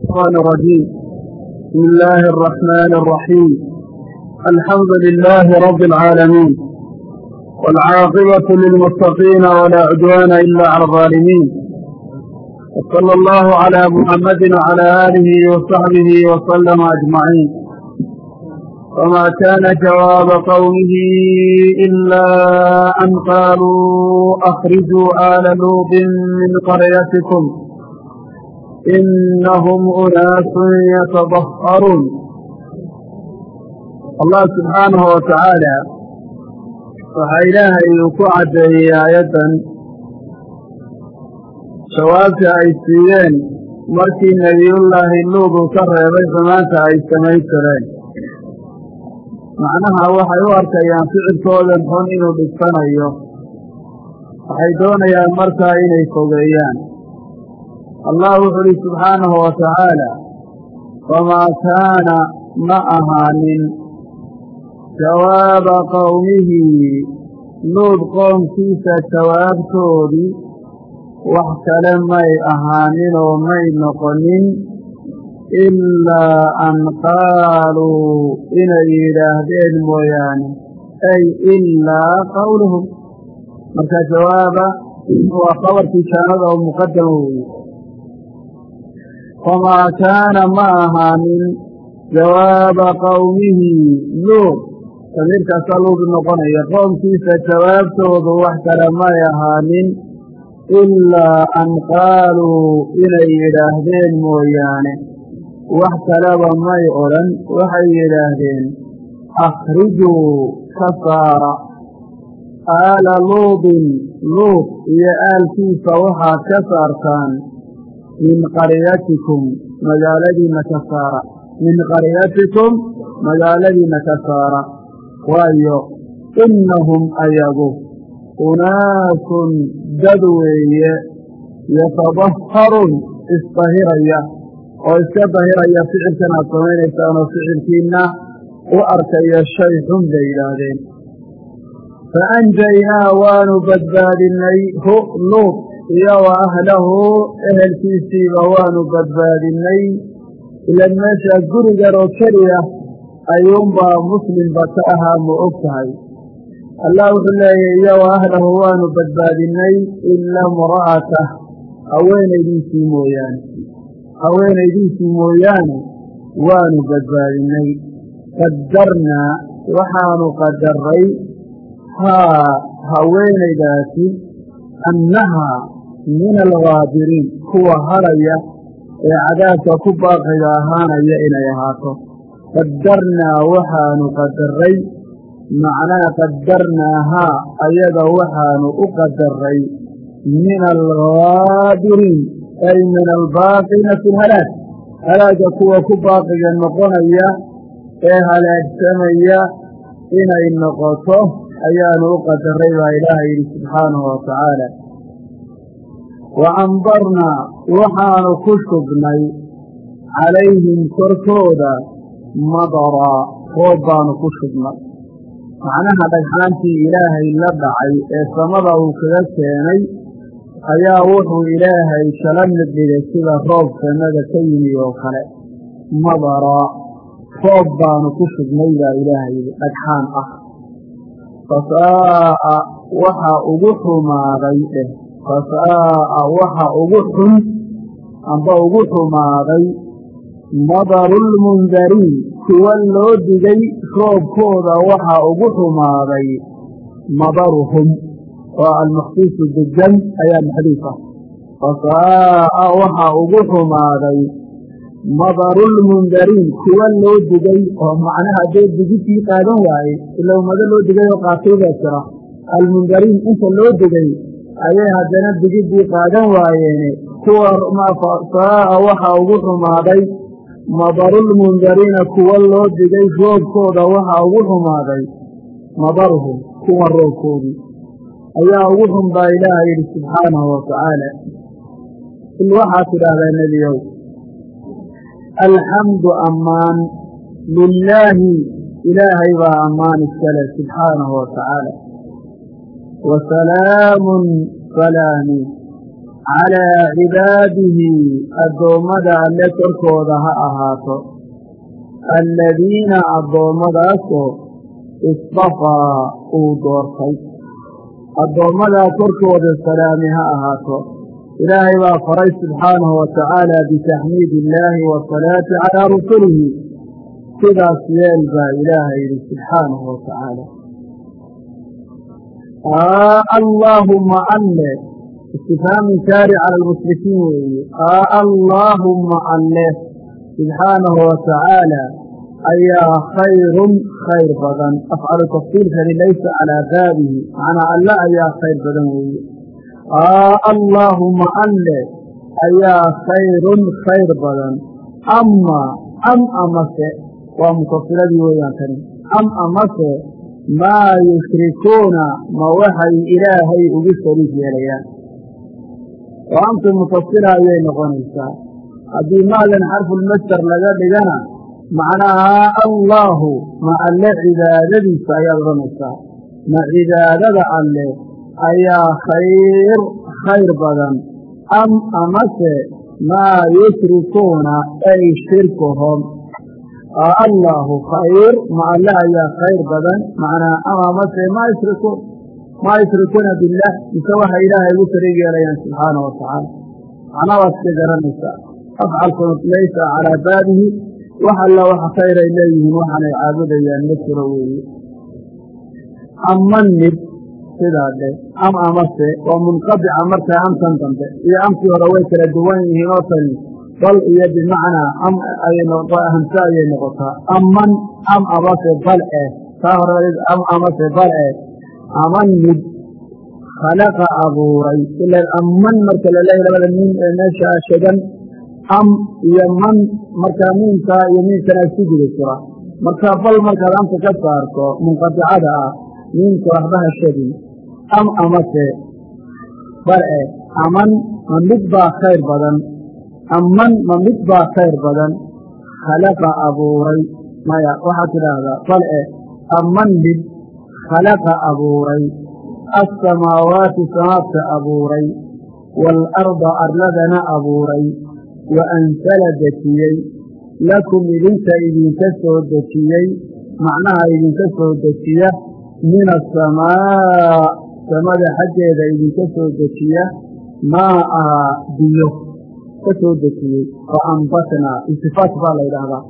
الشيطان الرجيم بسم الله الرحمن الرحيم الحمد لله رب العالمين والعاقبة للمتقين ولا عدوان إلا على الظالمين وصلى الله على محمد وعلى آله وصحبه وسلم أجمعين وما كان جواب قومه إلا أن قالوا أخرجوا آل لوط من قريتكم inahum unaasun yatadaharuun allah subxaanahu watacaala waxaa ilaahay uu ku caddeeyey aayaddan jawaabta ay siiyeen markii nebiyullaahi luud uu ka reebay xumaanta ay samayn jireen macnaha waxay u arkayaan ficilkoodan xun inuu dhibsanayo waxay doonayaan markaa inay fogeeyaan allah wuxu uhi subxaanahu wa tacaala wamaa kaana ma ahaanin jawaaba qowmihi luud qoomkiisa jawaabtoodii wax kale may ahaaninoo may noqonin ilaa an qaaluu inay yidhaahdeen mooyaane ay ilaa qowluhum marka jawaaba waa qabarkii kaanada oo muqadama weeye famaa kaana ma ahaanin jawaaba qowmihi luud damiirkaasaa luud noqonaya qoomkiisa jawaabtoodu wax kale may ahaanin ilaa an qaaluu inay yidhaahdeen mooyaane wax kaleba may odhan waxay yidhaahdeen akhrijuu ka saara aala luudin luud iyo aalkiisa waxaad ka saartaan min qaryatikum magaaladiina ka saara min qaryatikum magaaladiina ka saara waayo innahum ayagu unaasun dad weeye yatadaharun isdahiraya oo iska dahiraya ficilkan aad samaynaysaanoo ficilkiinna u arkaya shay xun bay yidhaahdeen fa anjaynaa waanu badbaadinay hu luud iyo ahlahu ehelkiisiiba waanu badbaadinay ilan meesha gurigan oo keliya ayuunbaa muslimba ka ahaa ma og tahay allah wuxuu leeyahy iyo ahlahu waanu badbaadinay ila imra'atah haweenaydiisii mooyaane haweenaydiisii mooyaane waanu badbaadinay qadarnaa waxaanu qadaray haa haweenaydaasi annahaa min algaabiriin kuwa haraya ee cadaabka ku baaqiga ahaanaya inay ahaato qadarnaa waxaanu qadaray macnaha qadarnaahaa ayada waxaanu u qadaray min algaabiriin ay min albaaqiina fi lhalaag halaaga kuwa ku baaqiga noqonaya ee halaagsamaya inay noqoto ayaanu u qadaray baa ilaaha yidhi subxaanahu wa tacaala wa ambarnaa waxaanu ku shubnay calayhim korkooda madaraa roob baanu ku shubnay macnaha dhagxaantii ilaahay la dhacay ee samada uu kaga keenay ayaa wuxuu ilaahay kala midhigay sida roob samada ka yimi oo kale madaraa roob baanu ku shubnay baa ilaahay dhagxaan ah fasaa'a waxa ugu xumaaday eh fasaa'a waxa ugu xun amba ugu xumaaday madarulmundariin kuwa loo digay roobkooda waxa ugu xumaaday madaruhum oo almakhsuusu degan ayaa maxduuf fasaa'a waxa ugu xumaaday madarulmundariin kuwa loo digay oo macnaha dee digidkii qaadan waaye ila ummado loo digay oo qaatay baa jira almundariin inta loo digay ayay haddana digiddii qaadan waayeene kuwa fasaa'a waxa ugu xumaaday. Madarulmundariina kuwa loo digay roobkooda waxa ugu xumaaday. Madaruhum kuwa roobkoodii. Ayaa ugu xun baa ilaaha yidhi subxaanahu wa tacaala il waxaad tidhaahdaa nebiyow alxamdu ammaan lilaahi ilaahay baa ammaan iskale subxaanahu wa tacaala wa salaamun salaami calaa cibaadihi addoommada alle korkooda ha ahaato alladiina addoommadaasoo istafaa uu doortay addoommadaa korkooda salaami ha ahaato ilaahay baa faray subxaanahu wa tacaala bitaxmiid illaahi wasalaati calaa rusulihi sidaas yeel baa ilaahay yidhi subxaanahu wa allaahumma alle istifhaam inkaari cala almushrikiin weeye allaahumma alle subxaanahu wa tacaala ayaa khayrun khayr badan afcalu tafsiilkani laysa calaa baabihi macnaa alle ayaa khayr badan weeye allaahumma alle ayaa khayrun khayr badan ama am amase waa mutasiladii weeyaan kani am amase maa yushrikuuna ma waxay ilaahay ugu shariik yeelayaan. Oo amtu mutasila ayay noqonaysaa. Haddii maadan xarfulmasder laga dhigana macnaha allaahu ma alle cibaadadiisa ayaad odhanaysaa. Ma cibaadada alle ayaa khayr khayr badan. Am amase maa yushrikuuna ay shirkuhum allaahu khayr ma alle ayaa khayr badan. Macnaa am amase maa yushrikuun maa yushrikuuna billaah mise waxay ilaahay ugu shariig yeelayaan subxaana wa tacaala macnaa waad iska garanaysaa. Afcalkuna laysa calaa baabihi wax alla wax khayr ay leeyihiin waxaanay caabudayaan ma jiro weeye aman mid sidaa dhe am amase waa munqadica markaa amtan dambe iyo amkii hore way kala duwan yihiin oo tani bal iyo bimacnaa am hamse ayay noqotaa aman am amase bal eh. Taa hore am amase bal eh. Aman mid khalaqa abuuray. Ilan aman marka laleeyahy labada miin ee meesha shegan am iyo man markaa miinkaa iyo miinkana isku guda jira marka bal markaad amka ka saarto munqadicada ah miinka waxbaha shegin am amase bal eh. Aman ma baa khayr badan aman ma mid baa khayr badan khalaqa abuuray. Maya waxaad tidhaahdaa bal eh aman mid khalaqa abuuray. Assamaawaati samaadka abuuray waalarda arladana abuuray wa ansala dejiyey. Lakum idinka idinka soo dejiyey macnaha idinka soo dejiya min asamaa samada xaggeeda idinka soo dejiya maa aha biyo ka soo dejiyey fa ambatnaa iltifaat baa la yidhaahdaa.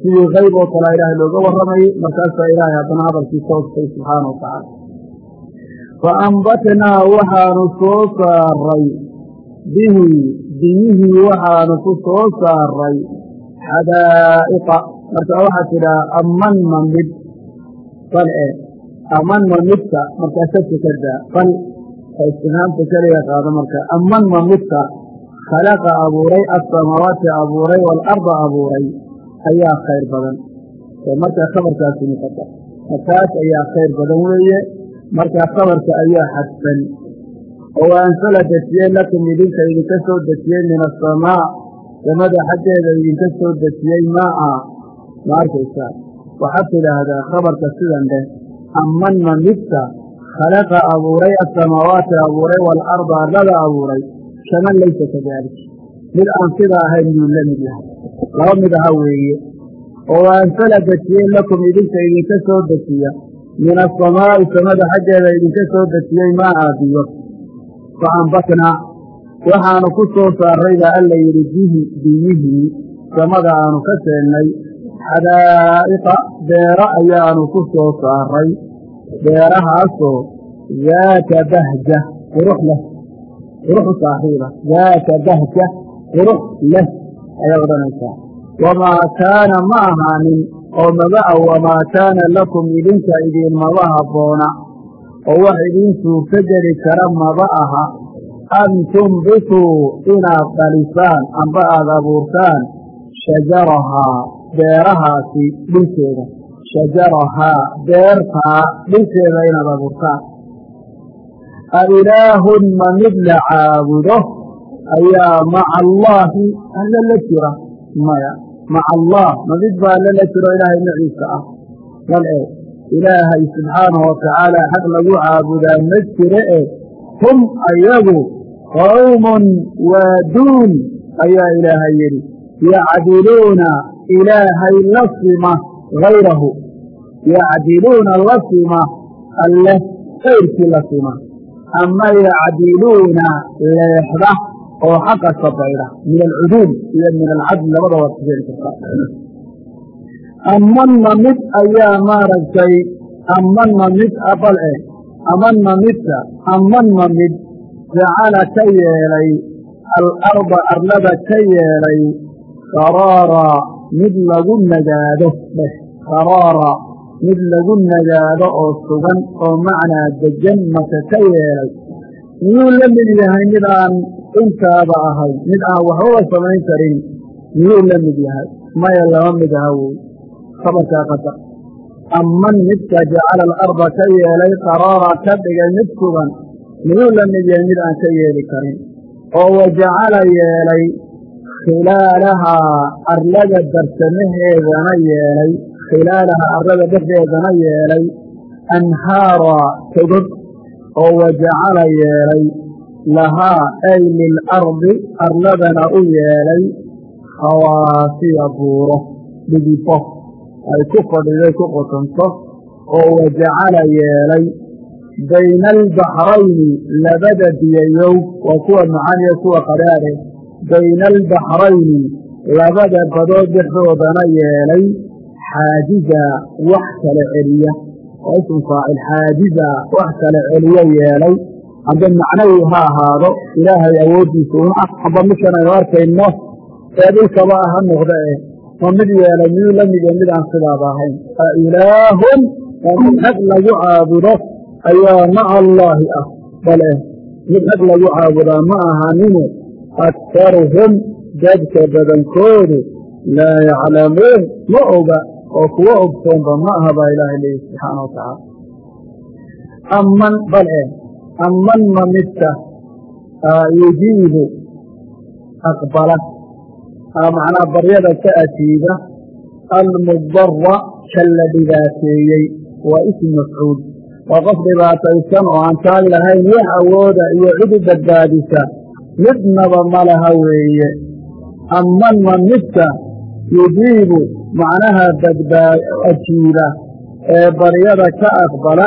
Sidii qayb oo kalea ilaahay looga warramayey markaasaa ilaahay haddana hadalkiisa hostay subxaana wa tacaala fa ambatnaa waxaanu soo saaray bihi biyihii waxaanu ku soo saaray xadaa'iqa. Marka waxaad tidhaha aman ma mid bal e aman ma midka markaa sabti ka daa bal istifhaamta keliga qaado marka midka khalaqa abuuray assamaawaati abuuray waalarda abuuray. Ayaa khayr badan. Markaa khabarkaasi muqada markaas ayaa khayr badan weeye. Markaa khabarka ayaa xadfan. Oo ansala dejiyey lakum idinka idinka soo dejiyey min asamaa samada xaggeeda idinka soo dejiyey maa ma arkaysaa waxaad tidhaahdaa khabarka sidan dheh aman ma midka khalaqa abuuray asamaawaati abuuray waalarda arlada abuuray shaman laysa kadalik mid aan sida ahayn yuu la mid yahay laba mid aha weeye oo ansala dejiyey lakum idinka idinka soo dejiya min asamaa'i samada xaggeeda idinka soo dejiyey maa biyo fa ambatnaa waxaanu ku soo saaray baa alla yidhi bihi biyihii samada aanu ka seennay xadaa'iqa beero ayaanu ku soo saaray beerahaasoo daata bahja qurux leh quruxu saaxiiba daata bahja qurux leh. Ayaad odhanaysaa wamaa kaana ma ahaanin oo maba-a wamaa kaana lakum idinka idiinmaba habboona oo wax idiin suurto geli kara maba aha. An tumbituu inaad dhalisaan amba aada abuurtaan shajarahaa beerahaasi dhulkeeda shajarahaa beertaa dhulkeeda inaad abuurtaan ailaahun ma mid la caabudo ayaa maca allaahi alla la jira maya maca allah ma mid baa alla la jiro ilaahay maciisa ah bal e ilaahay subxaanahu watacaala xaq lagu caabudaa ma jire e hum ayagu qawmun waa duun ayaa ilaahay yidhi yacdiluuna ilaahay la sima hayrahu yacdiluuna la sima alleh kayrkii la sima ama yacdiluuna leexda oo xaqa ka baydha min alcuduul iyo min alcadl labada waad ku heli kartaa mid ayaa maaragtay amanna mid abal eh amanna midka amanna mid jacala ka yeelay alarda arlada ka yeelay qaraara mid lagu nagaado dheh qaraara mid lagu nagaado oo sugan oo macnaa degan maka ka yeelay. Miyuu la mid yahay mid aan intaaba ahay mid aan waxbaba samayn karin miyuu la mid yahay? Maya lama mid aha wey khabarkaa qadar. Aman midka jacala alarda ka yeelay qaraara ka dhigay mid sugan miyuu la mid yahay mid aan ka yeeli karin? Oo wa jacala yeelay khilaalahaa arlada barsamaheedana yeelay khilaalahaa arlada dhexdeedana yeelay. Anhaara togog oo wa jacala yeelay. Lahaa ay lilardi arladana u yeelay. Khawaasiya buuro dhigifo. Ay ku fadhiday ku qotonto oo wa jacala yeelay. Bayna albaxrayni labada biyayow waa kuwa macaan iyo kuwa qadhaadhe. Bayna albaxrayni labada badood dhexdoodana yeelay xaajiza wax kala celiya. Waa ismu faacil xaajiza wax kala celiyo yeelay. Amba macnawi ha ahaado ilaahay awooddiisa un ah. Amba midkan aynu arkayno ee dhulkaba ah ha noqda eh ma mid yeelay miyuu la mid yahay mid aan sidaaba ahayn. A ilaahun waa mid xaq lagu caabudo ayaa maca allaahi ah. Bale mid xaq lagu caabudaa ma ahanine aktaruhum dadka badankoodu laa yaclamuun. Ma oga oo kuwa ogsoonba ma aha baa ilaahay leeyihi subxaana wa tacaala aman bale aman ma midka yujiibu aqbala macnaa baryada ka ajiiba almudara ka la dhibaateeyey waa ism mafcuul. Waa qof dhibaataysan oo aan taag lahayn wax awooda iyo cid u badbaadisa midnaba ma laha weeye. Aman ma midka yujiibu macnaha ajiiba ee baryada ka aqbala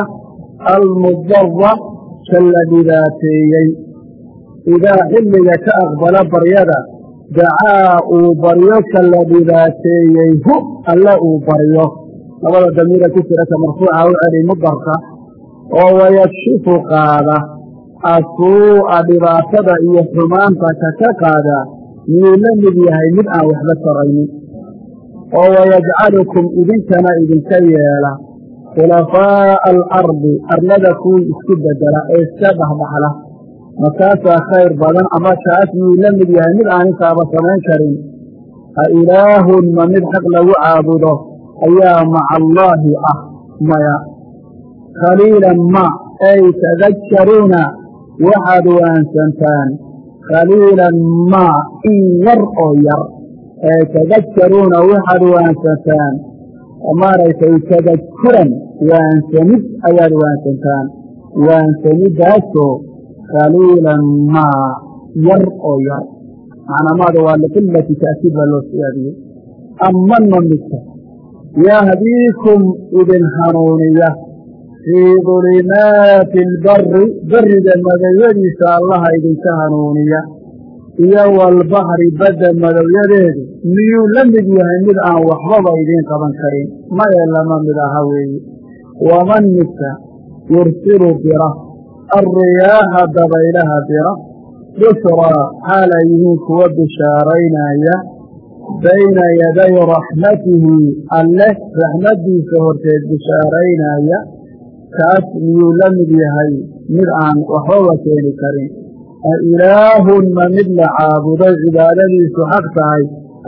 almudara ka la dhibaateeyey. Idaa xilliga ka aqbala baryada dacaa uu baryo ka la dhibaateeyey hu alle uu baryo. Labada damiira ku jira ka marfuuca u celi mudarka oo wayakshifu qaada. Asuu'a dhibaatada iyo xumaanta ka ka qaada miyuu la mid yahay mid aan waxba taraynin oo wayajcalukum idinkana idinka yeela khulafaa'a alardi arlada kuwii isku bedela ee iska dhexdhexla makaasaa khayr badan ama kaas miyuu la mid yahay mid aan intaaba samayn karin a ilaahun ma mid xaq lagu caabudo ayaa maca allaahi ah maya khaliilan ma ay tadakkaruuna waxaad waansantaan khaliilan ma in yar oo yar ee tadakkaruuna waxaad waansantaan. maaragtay tadakkuran waansamid ayaad waansantaan. Waansamidaasoo khaliilan maa yar oo yar. Macnaa maada waa liqilati ta'kiid baa loo siyaadiyey. Amanma midka yahdiikum idin hanuuniya. Fii dulimaati albari beriga madowyadiisa allaha idinka hanuuniya iyo walbahri badda madowyadeedu miyuu la mid yahay mid aan waxbaba idiin qaban karin? Maye lama mid aha weeye waman midka yursilu bira. Alriyaaxa dabaylaha bira. Bushraa xaal ay yihiin kuwa bishaaraynaya bayna yaday raxmatihi. Alleh raxmaddiisa horteed bishaaraynaya kaas miyuu la mid yahay mid aan waxbaba keeni karin a ilaahun ma mid la caabuday cibaadadiisu xaq tahay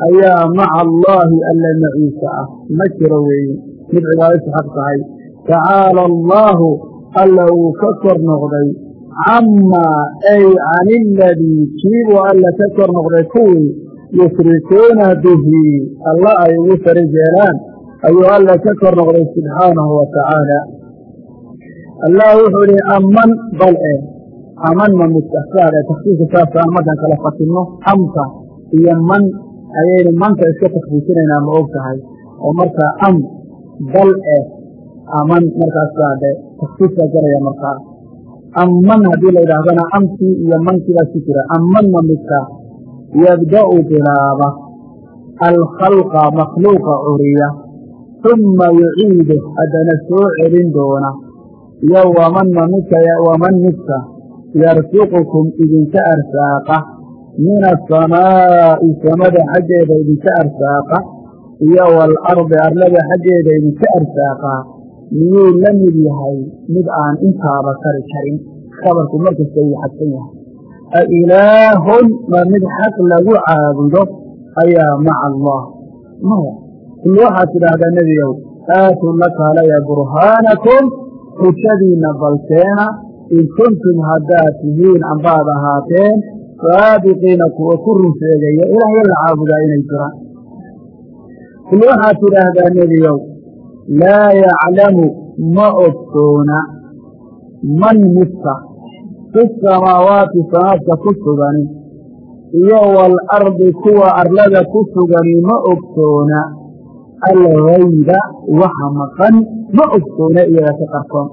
ayaa maca allaahi alle maciisa ah ma jiro weeye mid cibaadadiisu xaq tahay tacaala allaahu alla uu ka kor noqday camaa ay can iladii kiibuu alla ka kor noqday kuwii yushrikuuna bihi alla ay ugu sari jeelaan ayuu alla ka kor noqday subxaanahu wa tacaala wuxuu ihi aman bal aman ma midka saade taksiiska saasaan markaan kala fatinno amka iyo man ayaynu manta iska takfiifinaynaa ma og tahay. Oo markaa am bal eh aman markaas saade taksiiska garaya markaa amman haddii la yidhaahdana amkii iyo mankiibaa ku jira. Amman ma midka yabda'u bilaaba alkhalqa makhluuqa curiya uma yuciidu haddana soo celin doona. Iyo waman ma midka waman midka yarsuqukum idinka arsaaqa. Min asamaa'i samada xaggeeda idinka arsaaqa. Iyo waalardi arlada xaggeeda idinka arsaaqa. Miyuu la mid yahay? Mid aan intaaba kari karin. Khabarku markasta uu xadsan yahay. A ilaahun ma mid xaq lagu caabudo? Ayaa maca allah. Maya kul waxaad tidhaahdaa nebigow aatuu la kaalaya burhaanakum xujadiinna balkeena in kuntum haddaad tihiin ambaad ahaateen saadiqiina kuwa ku run sheegaya ilaahay la caabudaa inay jiraan kul waxaad tidhaahdaa nebigow laa yaclamu ma ogsoona man midka fi samaawaati sanaadka ku sugani iyo waalardi kuwa arlada ku sugani ma ogsoona algayba waxa maqan ma ogsoona iyaga ka qarsoon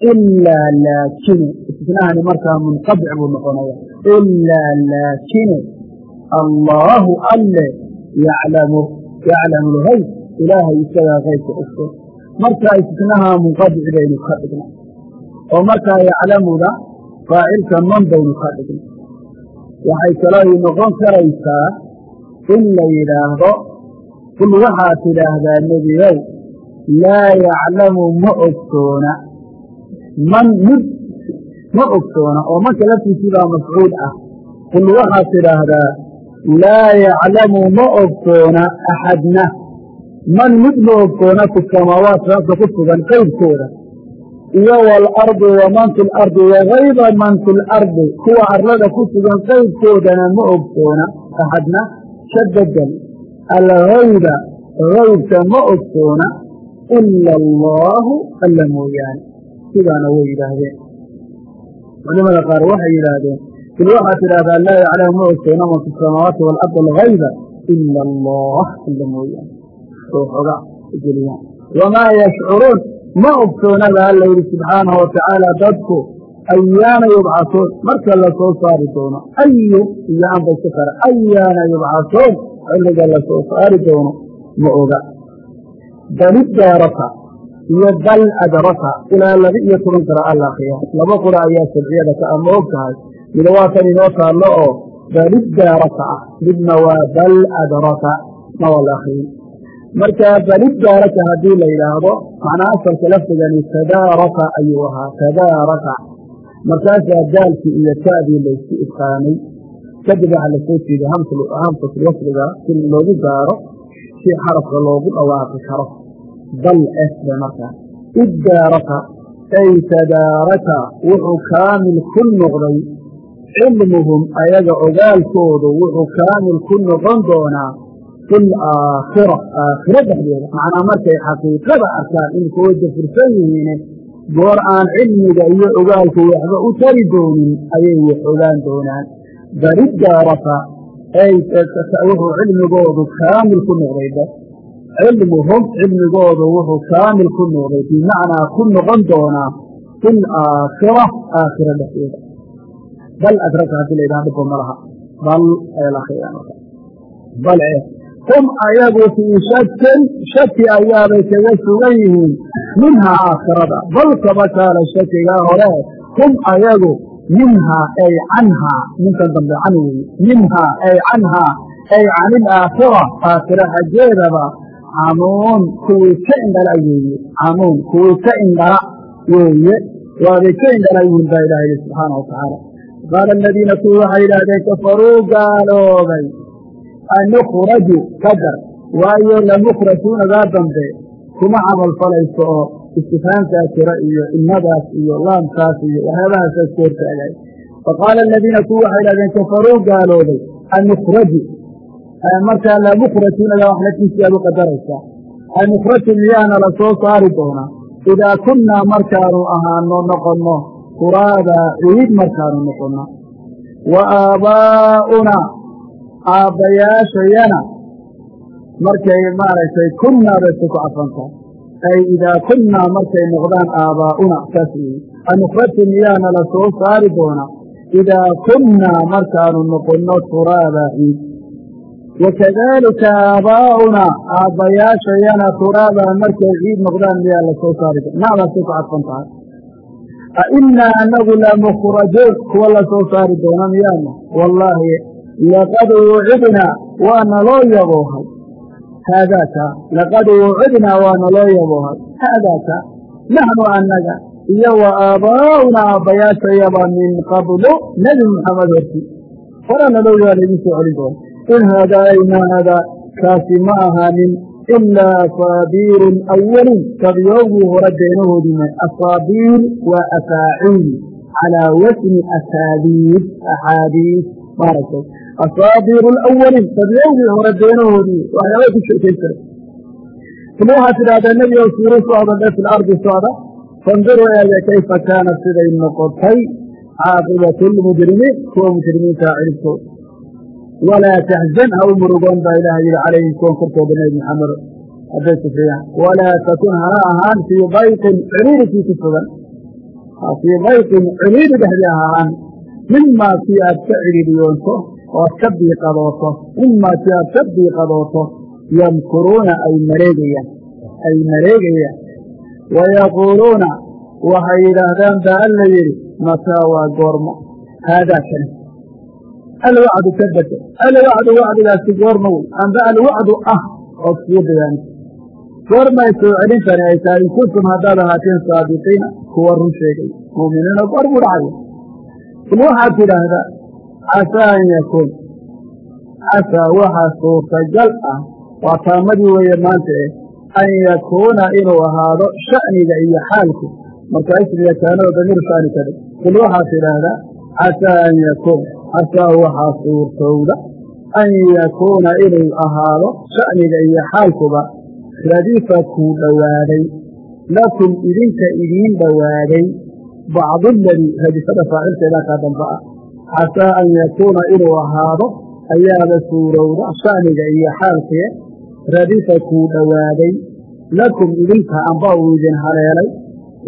ilaa laakine istisnahani markaa munqadic buu noqonaya ilaa laakine allaahu alle yaclamu yaclamu lgayb ilaahay isagaa kaybka ogsoon markaa istisnaha munqadic baynu ka dhignay oo markaa yaclamuda faacilka man baynu ka dhignay waxay kaloo noqon karaysaa in la yidhaahdo kul waxaad tidhaahdaa nebigow laa yaclamu ma ogsoona man mid ma ogsoona oo manka laftiisii baa mafcuul ah. Kul waxaad tidhaahdaa laa yaclamu ma ogsoona axadna. Man mid ma ogsoona fi samaawaat saabka ku sugan qaybkooda iyo waalardi waman fi lardi wagayba man fi lardi kuwa arlada ku sugan qaybkoodana ma ogsoona axadna. Ka bedel algayba gaybka ma ogsoona ila allaahu alla mooyaane sidaana way yidhaahdeen. Culimada qaar waxay yidhaahdeen kul waxaad tidhahdaa laa yaclamu ma ogsoona man fi samaawaati waalardi algayba ila allah. Alla mooyaane oo xoga geliyaan wamaa yashcuruun? Ma ogsoona ba alla yidhi subxaanahu watacaala dadku ayaana yubcasuun. Marka la soo saari doono ayu iyo anba iska kara ayaana yubcasuun xilliga la soo saari doono ma oga. Bal idaaraka iyo bal adraka ilaa laba iyo toban kara alla akriya laba qura ayaa sabciyada ka ama og tahay mid waa tan inoo taallo oo bal idaaraka ah midna waa bal adraka ma waa la akriyin marka bal idaaraka haddii la yidhaahdo macnaa asalka lafdigani tadaaraka ayuu ahaa tadaaraka markaasaa daalkii iyo ta'dii laysku idqaamay kadib waxaa la soo jeeday hamsatul wasliga si loogu gaaro si xarafka loogu dhawaaqi karo bal esbe markaa iddaaraka ay tadaaraka wuxuu kaamil ku noqday. Cilmuhum ayaga ogaalkoodu wuxuu kaamil ku noqon doonaa fi laakhira aakhiro dhexdeeda. Macnaa markay xaqiiqada arkaan imika way dafirsan yihiine goor aan cilmiga iyo ogaalku waxba u tari doonin ayay wax ogaan doonaan. Bal iddaaraka ay wuxuu cilmigoodu kaamil ku noqday cilmuhum cilmigoodu wuxuu kaamil ku noqday bimacnaa ku noqon doonaa fi laakhira aakhira dhexdeeda. Bal adraka haddii la yidhaha dhibba ma laha. Bal bal hum ayagu fii shakin shaki ayaabay kaga sugan yihiin minhaa aakhirada. Bal kaba kaala shakigaa hore hum ayagu minhaa ay canhaa ninkan dambe can weeye minhaa ay canhaa ay can ilaakhira aakhira xaggeedaba camuun kuwii ka indhala weeye. Camuun kuwii ka indhala weeye. Waabay ka indhala yihiin baa ilaha yidhi subxaana watacaala qaala aladiina kuwii waxay yidhaahdeen kafaruu gaaloobay. Anukhraju qadar. Waayo lamukhrajuunadaa dambe. Kuma camal falayso oo istifaamkaa jira iyo ilmadaas iyo laamkaas iyo waxyaabahaasas ku hortaagay. Faqaala aladiina kuwi waxay idhahdeen kafaruu gaaloobay. Anukhraju markaa lamukhrajuunadaa wax laftiisii aad u qadaraysaa anukhraju miyaana la soo saari doonaa idaa kunnaa markaanu ahaano noqonno turaabaa ciid markaanu noqonna wa aabbaa'unaa aabbayaashayana markay maaragtay kunnaa bay ku cadfantaa ay idaa kunnaa markay noqdaan aabbaa'una saas weeye. Anukhrati miyaana la soo saari doonaa idaa kunnaa markaanu noqonno turaabaa ciid wakadaalika aabaa'unaa aabbayaashayana turaabaa markay ciid noqdaan miyaa la soo saari nacdaasay ku cadfan tahay a innaa anagu lamukhrajuun kuwa la soo saari doona miyaana wallaahi laqad wuucidnaa waana loo yaboohay haadaaka laqad wuucidnaa waana loo yaboohay haadaaka naxnu annaga iyo wa aabbaa'una aabbayaashayaba min qablu nebi muxamed horti horana loo waa laydin soo celin doona in haadaa ay maa haadaa kaasi ma ahaanin ilaa asaabiirun awalin sabyowgii hore beenahoodii may asaabiir waa afaaciil calaa wasni asaabiir axaadiis maaragtay asaabiiru alawalin sabyowgii hore beenahoodii waxyaaba ku sheekaysan il waxaad tidhahdaa nebi ow siiru socda dhe fil ardi socda fanduruu eega kayfa kaana siday noqotay caaqibatu lmujrimiin kuwa mujrimiintaa ciribkooda walaa taxzan ha u murugoon baa ilaah yidhi calayhim kuwan korkooda nebi maxamedo hadday kufriyaan walaa takun hana ahaan fii dayqin ciriirikii ku sugan fii dayqin ciriiri dhexdii ha ahaan mimaa kii aad ka cidhiiriyoonto oad ka diiqadooto mimaa kii aad ka diiqadooto yamkuruuna ay mareegayaan ay mareegayaan wayaquuluuna waxay yidhaahdaan baa alla yidhi mataa waa goormo haadaa kane alwacdu ka bete alwacdu wacdigaasi goorma wey amba alwacdu ah ood kuu bayaanisa goormay soo celintani ay tahay in kuntum haddaad ahaateen saadiqiina kuwa run sheegay muuminiina goor buu dhacaya il waxaad tidhaahdaa casaa an yakuun casaa waxaa suurtagal ah waa taamadii weeye maanta eh an yakuuna inuu ahaado sha'niga iyo xaalku markaa ismiga kaanoo damiir shaani ka dhig waxaad tidhaahdaa casaa an yakuun casaa waxaa suurtowda an yakuuna inuu ahaado sha'niga iyo xaalkuba radifa kuu dhowaaday lakum idinka idiin dhowaaday bacduladii radifada faacilkeedaa kaa damba ah casaa an yakuuna inuu ahaado ayaaba suurowda sha'niga iyo xaalkee radifa kuu dhowaaday lakum idinka amba uu idin haleelay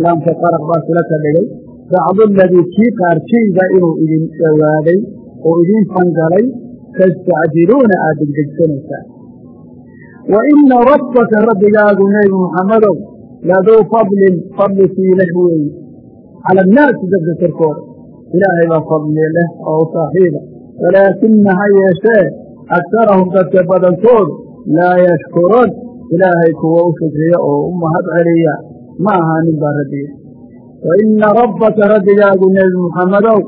laamka qaraq baa sila ka dhigay bacduladii kii qaarkiiba inuu idin dhowaaday oo idiin fangalay tastacjiluuna aad degdegsanaysaan wa ina rabbaka rabbigaagu nebi muxammadow laduu fadlin fadli sii leh weeye cala annaasi dadka korkooda ilaahay baa fadli leh oo u saaxiiba. Walaakina ha yeeshee akarahum dadka badankoodu laa yashkuruun ilaahay kuwa u shukriya oo u mahad celiya ma ahaanin baa rabbiga wa ina rabbaka rabbigaagu nebi muxammadow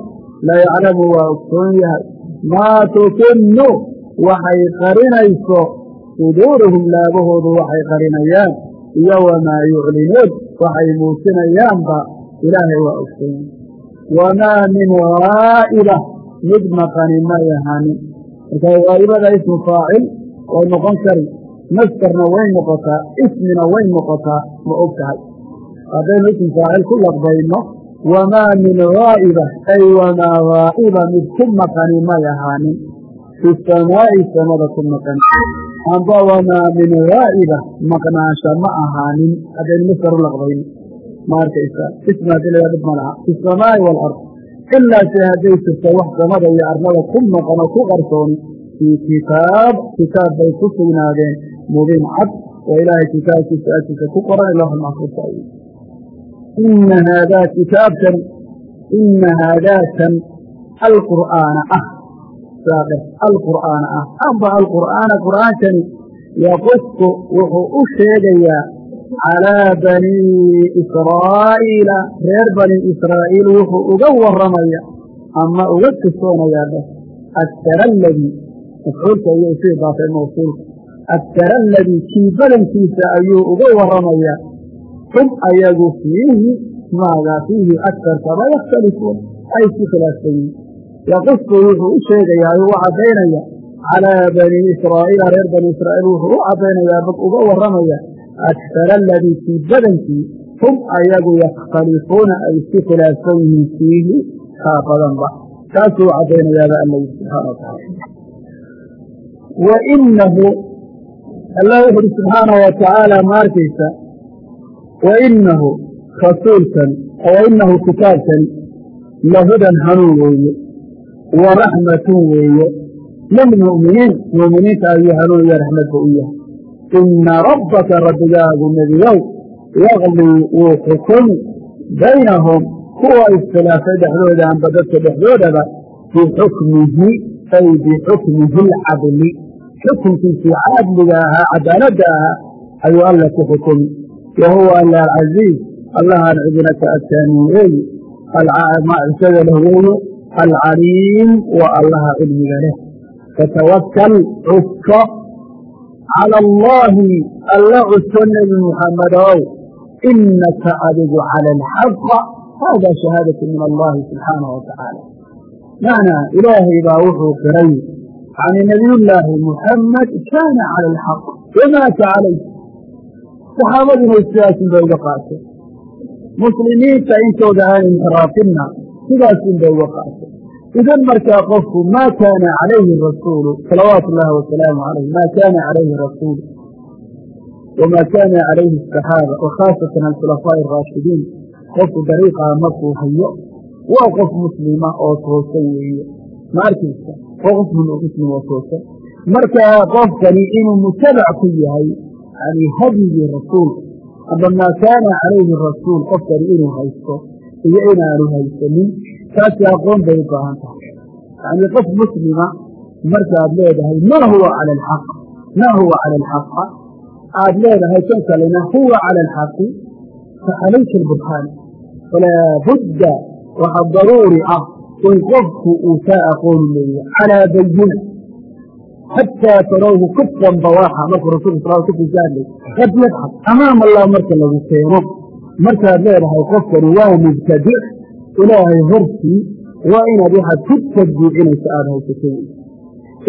layaclamu waa ogsoon yahay maa tukinnu waxay qarinayso suduuruhum laabahoodu waxay qarinayaan iyo wamaa yuclinuun waxay muujinayaanba ilaahay waa ogsoon yahay wamaa min gaa'iba mid maqani may ahaanin marka gaa'ibada ismu faacil way noqon kari maskarna way noqotaa ismina way noqotaa ma og tahay haddaynu ismu faacil ku laqbayno wamaa min gaa'iba ay wamaa gaa'iba mid ku maqani may ahaanin fi samaa'i samada ku maqan amba wamaa min gaa'iba maqnaansha ma ahaanin haddaynu maskar u laqbayno ma arkaysaa isma haddii ma laha fi samaa'i waalard ilaa se hadday jirto wax samada iyo arlada ku maqan oo ku qarsoon fii kitaab kitaab bay ku sugnaadeen mubiin cad oo ilaahay kitaabkiisa agtiisa ku qoran ilaahu maxfuusa ina haadaa kitaabkan ina haadaakan alqur'aana ah saaqe alqur'aana ah amba alqur'aana qur'aankani yaqusu wuxuu u sheegayaa calaa banii israa'iila reer bani israa'iil wuxuu uga warramaya ama uga kisoonayaa dheh aktara aladii mafcuulka iyo isu idaafay mawsuulka aktara aladii kii badankiisa ayuu uga warramayaa hum ayagu fiihi maagaa fiihi akarkaba yakhtalifuun ay isku khilaafsan yihiin yaqusu wuxuu u sheegayaa u caddaynaya calaa banii israa'iila reer bani israa'iil wuxuu u caddaynayaa uga warramaya aktara aladii kii badankii hum ayagu yakhtalifuuna ay isku khilaafsan yihiin fiihi kaa badanba taasuu caddaynayaaba alla subxaana wa tacaala wa inahu ma arkaysa wa inahu rasuulkan wa inahu kitaabkan lahudan hanuun weeye wa raxmatun weeye lilmu'miniin mu'miniinta ayuu hanuun iyo raxmadba u yahay ina rabbaka rabbigaagu nebiyow yaqlii wuu xukumi baynahum kuwa iskhilaafay dhexdooda amba dadka dhexdoodaba bixukmihi ay bixukmihi alcadli xukunkiisii cadliga ahaa cadaaladda ahaa ayuu alla ku xukumi wa huwa alla alcaziiz allahaan cidina ka adkaanin weeye isaga leh weeye alcaliim waa allaha cilmiga leh fatawakal cusko cala allaahi alla cusko nebi muxammedow inaka adigu cala alxaqa hada shahaadatu min allahi subxaanahu wa tacaala macnaa ilaahay baa wuxuu qiray yani nabiyullaahi muxamed kaana cala alxaq wamaata calayh saxaabaduna sidaasin bay uga qaateen muslimiinta intooda aan inxiraafinna sidaasin bay uga qaateen idan markaa qofku maa kaana calayhi rasuulu salawaatu ullaahi wasalaamu calayh maa kaana calayhi rasuulu wamaa kaana calayhi asaxaaba wa khaasatan alkhulafaaءi araashidiin qofku dariiqaa markuu hayo waa qof muslima oo toosan weeye. Ma arkaysa qof muslim oo toosan. Marka qofkani inuu mutabac ku yahay yani hadyigii rasuulka amba maa kaana calayhi rasuul qofkani inuu haysto iyo inaanu haysanin taasi aqoon bay u baahan tahay. Yani qof muslima markaad leedahay maa huwa cala alxaq? Maa huwa cala alxaqa aad leedahay kan kalena huwa cala alxaqi? Facalayka alburhaan falaa budda waxa daruuri ah in qofku uu kaa aqooni leeyahay calaa bayina xataa tarawhu kufran bawaaxa markuu rasulka sal kufri ka hadlay qad yadxad amaam allah marka lagu keeno markaad leedahay qofkani waa mubtadic ilaahay hortii waa inaad waxaad ku tadbiicinaysa aada haysato.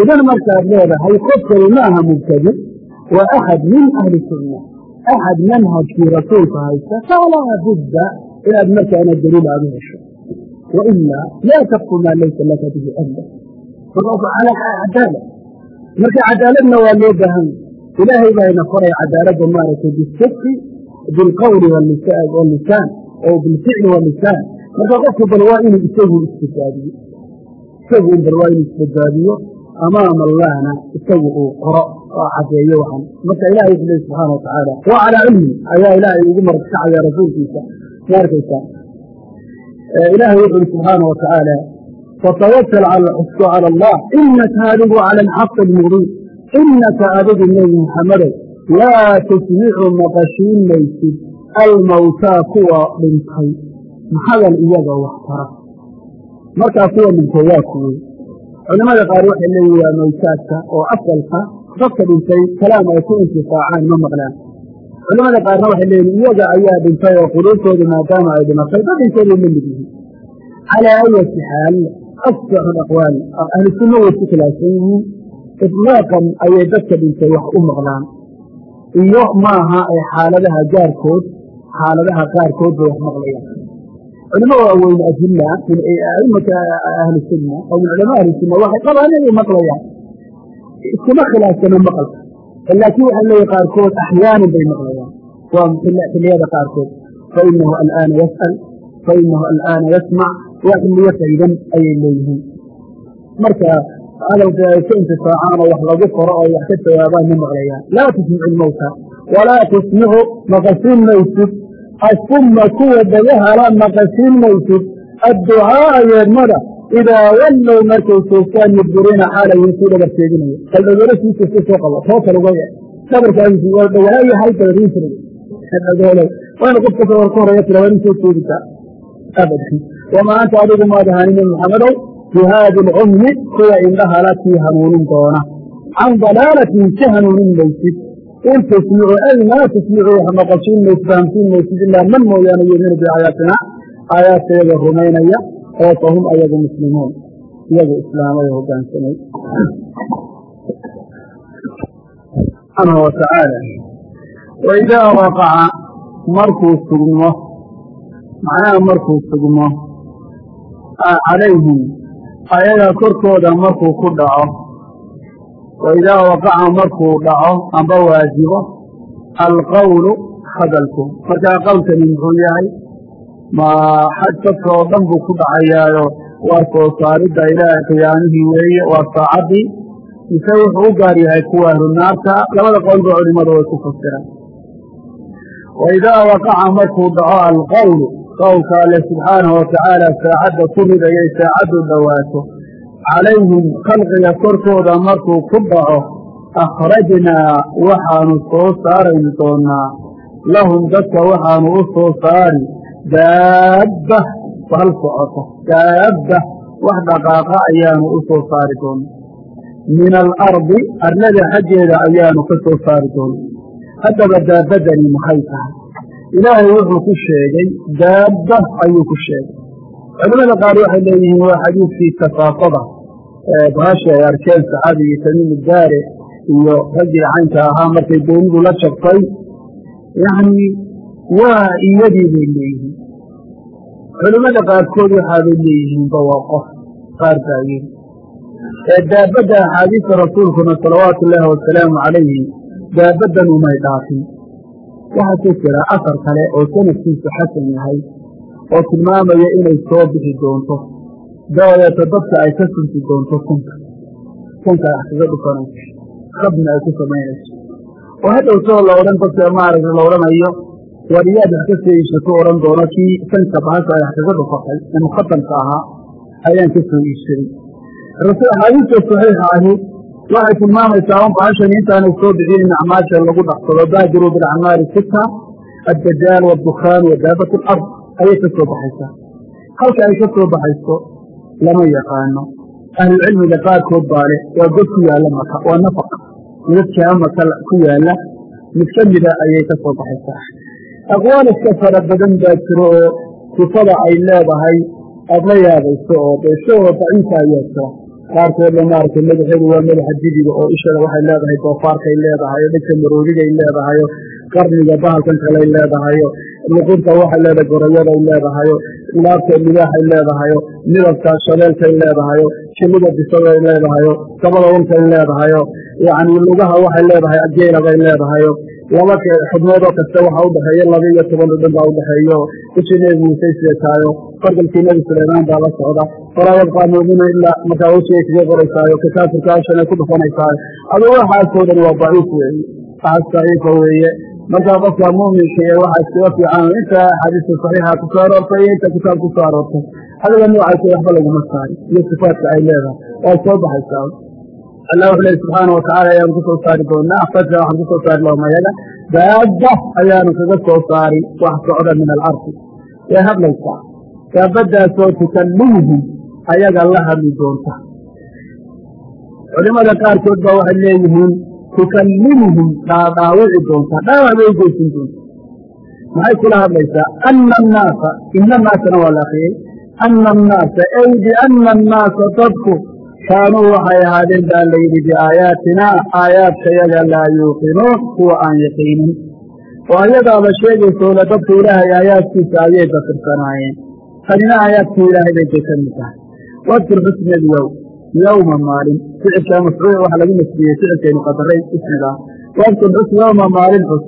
Idan markaad leedahay qofkani ma mubtadic waa axad min ahli sunna axad manhajkii rasuulka haysta falaa budda inaad markaana daliil aad u hesho. Wailaa laa taqfu maa laysa laka bihi ahla cadaala marka cadaaladna waa loo baahan ilaahay baa ina faray cadaaladda maaragtay bisidqi bilqowli walisaan oo bilficli walisaan marka qofku bal waa inuu isagu isbadbaadiyo. Isagu un waa inuu isbadbaadiyo amaama allahna isagu uu qoro oo cadeeyo waxan. Marka ilahay wuxuu leey subxaana watacaala wa calaa cilmi ayaa ilaahay ugu markacaya rasuulkiisa ma arkaysaa ilaahay wuxu uhi subxaana wa fatawakal cusko cala allah inaka adigu cala alxaqi almubiin inaka adigu nebi muxammedow laa tusmicu maqashiin maysid almawtaa kuwa dhintay maxadan iyaga wax tara markaa kuwa dhintay waa kuwey culamada qaar waxay leeyihiin waa mawtaadka oo asalka dadka dhintay kalaam ay ku intifaacaan ma maqlaan culamada qaarna waxay leeyihiin iyaga ayaa dhintay oo quluubtoodu maadaama ay dhimatay dad dhintay bay la mid yihiin calaa ayati asaxu aqwaal ahlu sunna way ku khilaafsan yihiin itlaaqan ayay dadka dhintay wax u maqlaan iyo maaha ee xaaladaha gaarkood xaaladaha qaarkood bay wax maqlayaan culamo waaweyn adila min aimata ahli sunna oo min culama ahli sunna waxay qabaan inay maqlayaan iskuma khilaafsano maqalka laakiin waxay leeyihiin qaarkood axyaanan bay maqlayaan waa xiliyada qaarkood fainahu alaana yas'al fainahu alaana yasmac waa xiliyo qaydan ayay leeyihiin. Marka hadalka ay ka intifaacaan oo wax lagu qoro oo wax ka jawaabaan ma maqlayaan. Laa tusmicu lmowta walaa tusmicu maqasiin maysid asumma kuwa dagahala maqasiin maysid adducaaa yeedmada idaa wallow markay joogtaan yudbiriina xaalayin kuu dhabar jeedinaya bal dhagoolo sii kasta soo qabo too kale uga dhabarkaagisi waa dhawaayahay dabariin jiray dhagoolow waana qofka sawar ka horreeya tira waa in soo jeedisaa abadan wamaa adigu maad ahaaninin maxamadow bihaadi alcummi kuwa indhahala kii hanuunin doona can dalaalatin ka hanuunin maysid in tusmicu ay maa tusmicu wax maqashiin mays fahamsiin maysid ilaa man mooyaane yuminu biaayaatina aayaadka iyaga rumaynaya oo fahum ayagu muslimuun iyagu islaamay hogaansamay subxaanahu watacaala waidaa waqaca markuu sugmo macnaha markuu sugmo calayhim ayaga korkooda markuu ku dhaco. Wa idaa waqaca markuu dhaco amba waajibo alqawlu hadalku markaa qowlkani muxuu yahay ma xaj dadka oo dhan buu ku dhacayaayo waa soo saaridda ilaahay qiyaamihii weeye waa saacaddii mise wuxuu u gaar yahay kuwa ahlu naarta labada qowlba culimadu way ku fasiraan wa idaa waqaca markuu dhaco alqawlu qowlka alle subxaanahu watacaala saacadda ku ridayay saacaddu dhowaato. Calayhim khalqiga korkooda markuu ku dhaco akhrajnaa waxaanu soo saarayn doonaa. Lahum dadka waxaanu u soo saari. Daabba hal socota daabba wax dhaqaaqa ayaanu u soo saari doona min alardi arlada xaggeeda ayaanu ka soo saari doona haddaba daabbadani maxay tahay ilaahay wuxuu ku sheegay daabba ayuu ku sheegay. Culamada qaar waxay leeyihiin waa xadiidkii kafaafada baashi ay arkeen saxaabigii tamiim daare iyo raggii caynka ahaa markay doonidu la jabtay yacni waa iyadii bay leeyihiin. Culimmada qaarkood waxaabay leeyihiinba waa qof qaar baa yiri ee daabadda axaadiista rasuulkuna salawaatu ullaahi wasalaamu calayhi daabaddan umay dhaafin waxaa ku jira asar kale oo sanadkiisu xasan yahay oo tilmaamaya inay soo bixi doonto. Dabadeeto dadka ay ka sunti doonto ay wax kaga dhufanayso khabna ay ku samaynayso oo hadhow soo la odhan dadka maaragta la odhanayo wariyaad wax ka soo iibsato odhan doono kii sanka bahasha ay wax kaga dhufatay ee mukhatamka ahaa ayaan ka soo iibsaday. Axaadiista saxiixa ahi waxay tilmaamaysaa un intaanay soo bixinin acmaasha lagu dhaqsado baadiru bilacmaali sita addajaal waddukhaan wa daabat alard ayay ka soo baxaysaa. Halka ay ka soo baxayso lama yaqaano. Ahlucilmiga qaarkood baa leh waa god ku yaalla maka waa nafaq. Godkaa maka ku yaalla mid ka mida ayay ka soo baxaysaa. Aqwaal iska fara badan baa jiro oo sifada ay leedahay aad la yaabayso oo dee isagoo daciifa ayaa jira qaarkoodna maaragtay madaxeedu waa madaxa dibiga oo ishada waxay leedahay doofaarkay leedahayo dhegka maroodiday leedahayo qarniga bahalkan kaley leedahayo luqunta waxay leedahay gorayaday leedahayo laabta libaaxay leedahayo midabka shabeelkay leedahayo jilida bisaday leedahayo kabada unkay leedahayo yacni lugaha waxay leedahay ajeelabay leedahayo laba xubnoodoo kasta waxa udhexeeya laba iyo toban dhudhan baa udhexeeyo ishii nebi muuse seetaayo fargalkii nebi sulaymaan baa la socda. Falaa yabqaa muuminu ilaa markaa wejigay kaga qoraysaayo kakaafirka ashanay ku dhufanaysaayo adu waxaasoo dhan waa daciif weeye waxaas daciifa weeye. Markaa qofka muuminka ee waxaa iskaga fiican inta axaadiista saxiixa ku soo aroortay iyo inta kitaab ku soo aroortay. Adiga noocaasa waxba laguma saari iyo sifaadka ay leedahay. Waa soo baxaysaa allah wuxu lehi subxaana watacaala ayaanu ka soo saari doonaa akhraja waxaan ka soo saari lahum ayaga daabba ayaanu kaga soo saari wax socda min alardi. Way hadlaysaa daabadaasoo tukallimuhum ayaga la hadli doonta. Culimada qaarkood ba waxay leeyihiin tukallimuhum dhaadhaawici doonta dhaawac bay geysan doonta. Maxay kula hadlaysaa ana annaasa ina annaasana waa la akriyey ana annaasa ay biana annaasa dadku kaanuu waxay ahaadeen baa la yidhi biaayaatinaa aayaadkayaga laa yuuqinuun kuwa aan yaqiinin. Oo ayadaaba sheegaysoola dadka ilaahay aayaadkiisa ayay bakirsanaayeen tanina aayaadkii ilaahay bay bay ka mid tahay. Wadkur xusnad yow yowma maalin. Ficilkaa mafcuul waxa lagu nasbiyey ficilkaynu qadarayn ismigaa wadkur xus yowma maalin xus.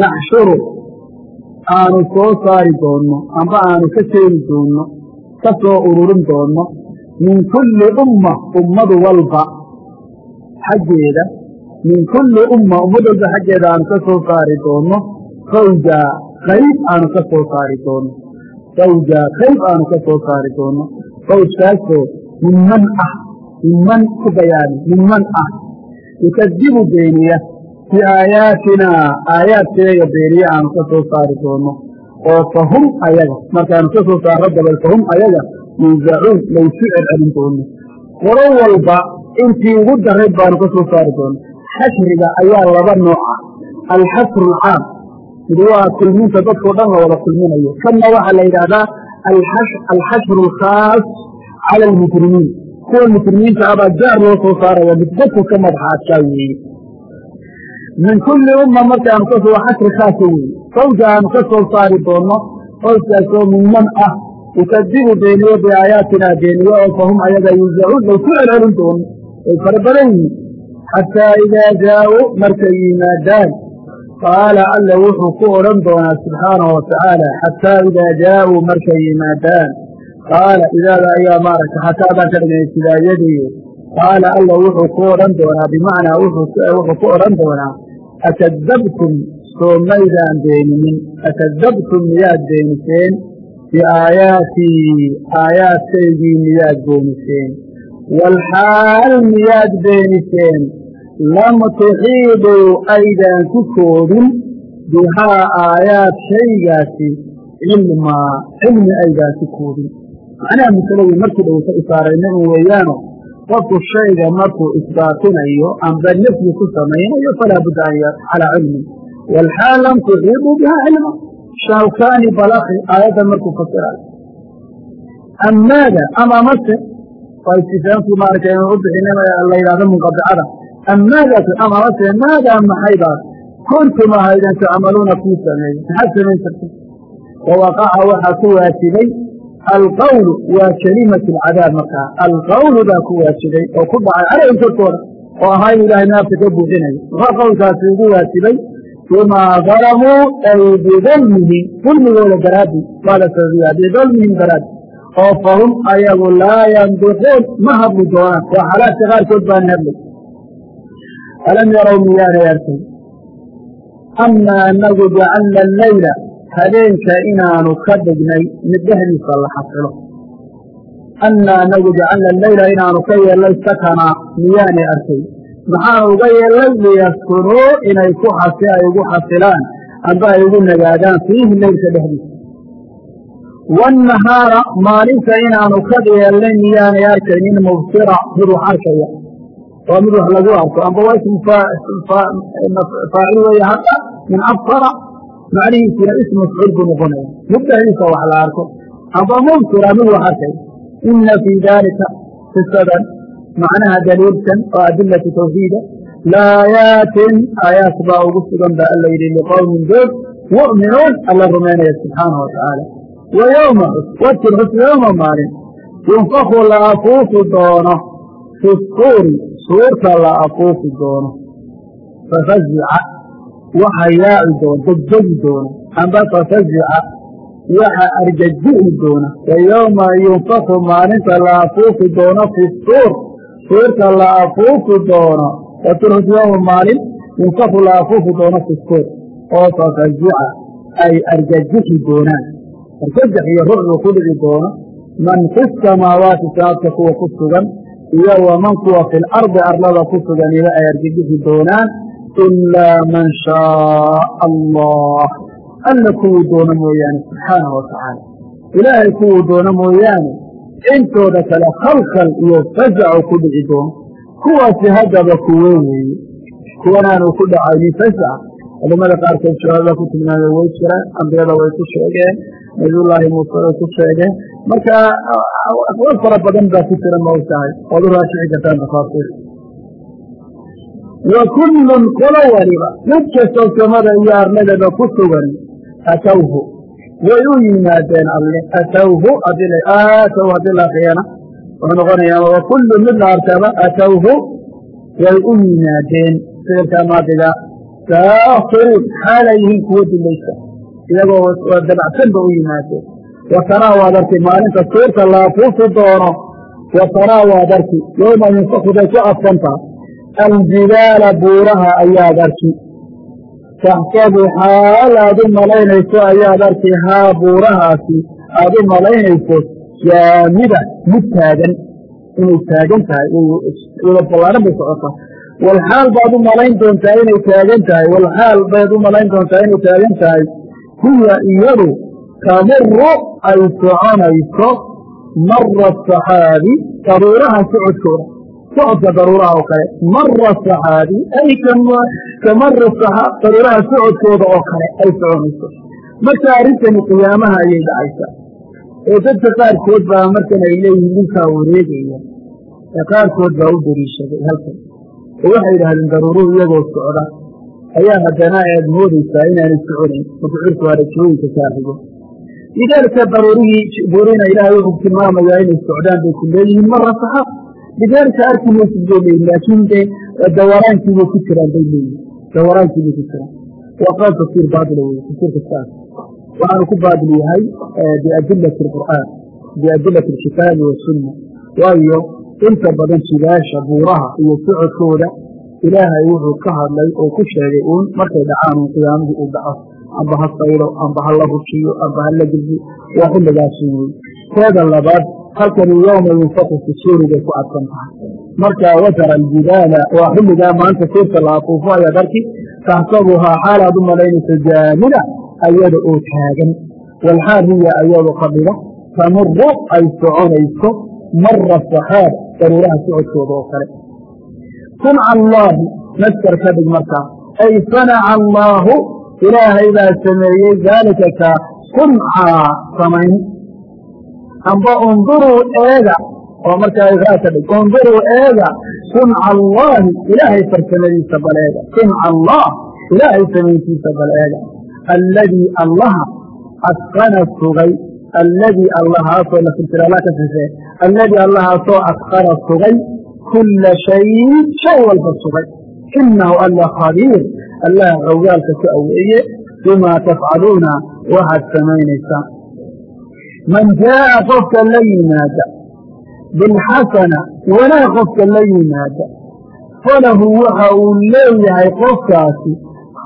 Naxshuru aanu soo saari doonno amba aanu ka keeni doonno ka soo ururin doonno min kulli umma ummadu walba xaggeeda min kulli umma ummad walba xaggeeda aanu ka soo saari doonno fawjaa qayb aanu ka soo saari doonno fawjaa qayb aanu ka soo saari doonno fawjkaasoo minman ah minman ku bayaani minman ah. Yukadibu beeniya biaayaatinaa aayaadkeega beeniye aanu ka soo saari doonno oo fahum ayaga. Markaanu ka soo saarro dabay fahum ayaga yuuzacuun laysu celcelin doono qoro walba intii ugu darayd baanu ka soo saari doona xashriga ayaa laba nooc ah. Alxasru alcaam mid waa kulminta dadkao dhan la wada kulminayo. Kanna waxaa la yidhaahdaa alxashru alkhaas cala almujrimiin kuwa mujrimiinta abaa gaar loo soo saaraya mid dadku ka madaxa adkaa weeye min kulli umma markaanu ka soo xasri khaasa weeye qowsa aanu ka soo saari doonno qowskaasoo minman ah yukadibu beeniyo biaayaatinaa beeniyo oo fahum ayaga yuuzacuun lay ku celcelin doono way fara badan yihiin xataa idaa jaa-uu markay yimaadaan qaala alla wuxuu ku odhan doonaa subxaanahu watacaala xataa idaa jaa-uu markay yimaadaan qaala idaada ayaa maaragta xataa baan ka dhignay sidaayadii qaala alla wuxuu ku odhan doonaa bimacnaa wuxuu ku odhan doonaa akadabtum soo maydaan beeninin akadabtum miyaad beeniseen biaayaatii aayaadkaygii miyaad beeniseen waalxaal miyaad beeniseen lam tuxiiduu aydaan ku koobin bihaa aayaad shaygaasi cilmaa cilmi aydaan ku koobin macnaha masaladii markii dhowta isaarayna un weeyaano qofku shayga markuu isbaatinayo amba nafyi ku samaynayo falaa budda an calaa cilmin. Waalxaal lam tuxiiduu bihaa cilma. Shawkaani balakhi aayaddan markuu fasirayo amaada ama mase waa istifaamkii maarata inu u la yidhahdo munqadicada amaadaas ama mase maadaa maxaybaad kuntum ahaydan tacmaluuna kuu sameeyey. Maxaad samayn karta wawaqaca waxaa ku waajibay alqawlu waa kelimatu alcadaab markaa alqawlu baa ku waajibay oo ku dhacay calayhim korkooda oo ahaa in ilaahay naafta ka buuxinayo muxuu qowlkaasi ugu waajibay bimaa dalamuu ay bidalmihim dulmigooda daraaddi waa la sababiyaa bidalmihim daraaddi oo fahum ayagu laa yandiquun ma hadli doonaan. Waa xalaadka qaarkood baan hadlay. Alam yarow miyaanay arkay ama anagu jacalna alleyla habeenka inaanu ka dhignay mid dhexdiisa la xasilo. Anna anagu jacalna alleyla inaanu ka yeelnay sakanaa miyaanay arkay. Maxaanu uga yeelnay? Liyaskunuu inay ku xasi ay ugu xasilaan. Amba ay ugu nagaadaan fiihi leylka dhexdiisa waannahaara maalinta inaanu ka yeelnay miyaanay arkaynin mubsira mid wax arkaya. Waa mid wax lagu arko. Amba waa ismu faacil weeye hadda min absara macnihiisuna ism mafcuul buu noqonaya mid dhexdiisa wax la arko. Amba mubsira mid wax arkaya ina fii daalika qisadan macnaha daliilkan oo adilatu tawxiida laayaatin aayaat baa ugu sugan ba alla yidhi liqowmin doog yu'minuun alla rumaynaya subxaanahu watacaala wa yowma wajir xus yowma maalin. Yunfaku la afuufi doono. Fi suuri suurta la afuufi doono fafazica waxa yaaci doon degdegi doona amba fafazica waxa arjaji'i doona wa yowma yunfaku maalinta la afuufi doono fi suur suurta la afuufi doono waturhus yowma maalin yunfaku la afuufi doono fi suur oo fafazica ay arjajixi doonaan. Arjajax iyo rucdu ku dhici doono man fi samaawaati sanaadka kuwa ku sugan iyo waman kuwa fi lardi arlada ku suganiba ay arjajixi doonaan ilaa man shaaa allah alla kuwuu doono mooyaane subxaanahu watacaala ilaahay kuwuu doono mooyaane intooda kale khalkhal iyo fasacu ku dhici doono kuwaasi haddaba kuwee weeye kuwanaanu ku dhacaynin fasaca culamada qaarkood shahaadada ku tilmaamay way jiraan ambiyada way ku sheegeen nabiyullaahi muuse way ku sheegeen marka aqwaal fara badan baa ku jira maogtahay waad u raajici kartaan wa kullun kula waliba mid kastoo samada iyo arladaba ku sugan. Atawhu. Way u yimaadeen alle. Atawhu aatow haddii la akriyana wuxuu noqonayaa wa kullu mid la arkaba atawhu way u yimaadeen. Ficilka maadiga? Daakiruun xaalay yihiin kuwo dilaysa. Iyagoo dabacsan ba u yimaadeen. Wa taraa waad arki maalinta suurta la doono. Wa taraa waad arki yowma yunfaku bay ku afsantaa aljibaala buuraha ayaad arki. Taxsabu xaal aad u malaynayso ayaad arki. Haa buurahaasi aad u malaynayso. Jaamida mid taagan. Inay taagan tahay ballaaran bay socotaa walxaal baad u malayn doontaa inay taagan tahay. Walxaal baad u malayn doontaa inay taagan tahay. Hiya iyadu tamuru ay soconayso mara saxaabi daruuraha socodkooda socodka daruuraha oo kale mara saxaabi ay ka mari daruuraha socodkooda oo kale ay soconayso marka arrintani qiyaamaha ayay dhacaysaa. Ee dadka qaarkood baa markan ay leeyihiin dhulkaa wareegaya ee qaarkood baa u dariishaday halkan. Oo waxay yidhahdeen daruuruhu iyagoo socda ayaa haddana aad moodaysaa inaanay soconayn mafcuulku waa rajooyinka saaxigo lidaalika daruurihii buurina ilaahay wuxuu tilmaamayaa inay socdaan bay ku leeyihiin mara saxa lidaalika arki maysid bay leeyihiin laakiin de dawaraankiibay ku jiraan bay leeyihiin dawaraankiibay ku jiraan waa qaal tafsiir baadila wey tafsiirka saas waxaanu ku baadil biadilati alqur'aan biadilati alkitaabi wasunna waayo inta badan jibaasha buuraha iyo socodkooda ilaahay wuxuu ka hadlay oo ku sheegay uun markay dhacaan uun qiyaamihii uu dhaco. Amba ha saylo amba ha la rushiyo amba ha la gelbiyo waa xilligaasi wey teeda labaad halkani yowma yunfaku fi suuri bay ku cadsan tahay. Marka watara aljibaala waa xilligaa maanta suurta la afuufo ayaad arki taxsabuhaa xaalaad u malaynaysa jaamida ayada oo taagan. Walxaal hiya ayadoo fadhida tamuru ay soconayso mara saxaab daruuraha socodkooda oo kale. Sunca allaahi maskar ka dhig markaa ay sanaca allaahu ilaahay baa sameeyey daalika ka suncaa samayn amba unduruu eega oo markaa raa ka dhig unduruu eega sunca allaahi ilaahay farsamadiisa bal eega. Sunca allah ilaahay samayntiisa bal eega. Alladii allaha adqana sugay. Alladii allahaasoo lafiltirala ka sisee alladii allahaasoo adqana sugay. Kula shayin shay walba sugay. Inahu alla khabiir allah xogaalka ku aweeye bimaa tafcaluuna waxaad samaynaysaan man jaa'a qofka la yimaada bilxasana wanaag qofka la yimaada falahu waxa uu leeyahay qofkaasi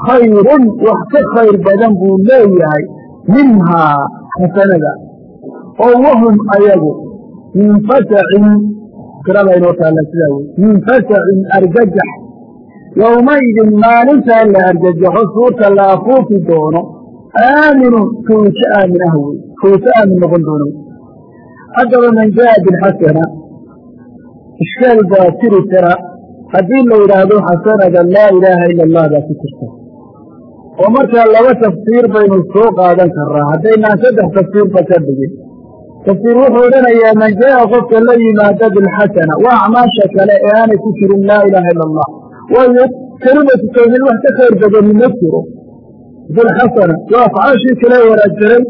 khayrun wax ka khayr badan buu leeyahay minhaa xasanada oo wahum ayagu min fasacin kirada inoo taalla sidaa wey min fasacin argajax yowmaydin maalintaa la argajaxo suurta la afuufi doono aaminun kuwika aamin ah wey kuwika aamin noqon doono. Haddaba man jaa bilxasana ishkaal baa tiri kara. Haddii la yidhaahdo xasanada laa ilaaha ila allah baa ku jirta. Oo markaa laba tafsiir baynu soo qaadan karaa haddaynaan saddex tafsiirba ka dhigin. Tafsiir wuxuu odhanayaa man jaa qofka la yimaada bilxasana waa acmaasha kale ee aanay ku jirin laa ilaaha ila allah waayo kelimatu tawxiid wax ka khayr badani ma jiro. Bilxasana waa afcaashii kale wanaagsanay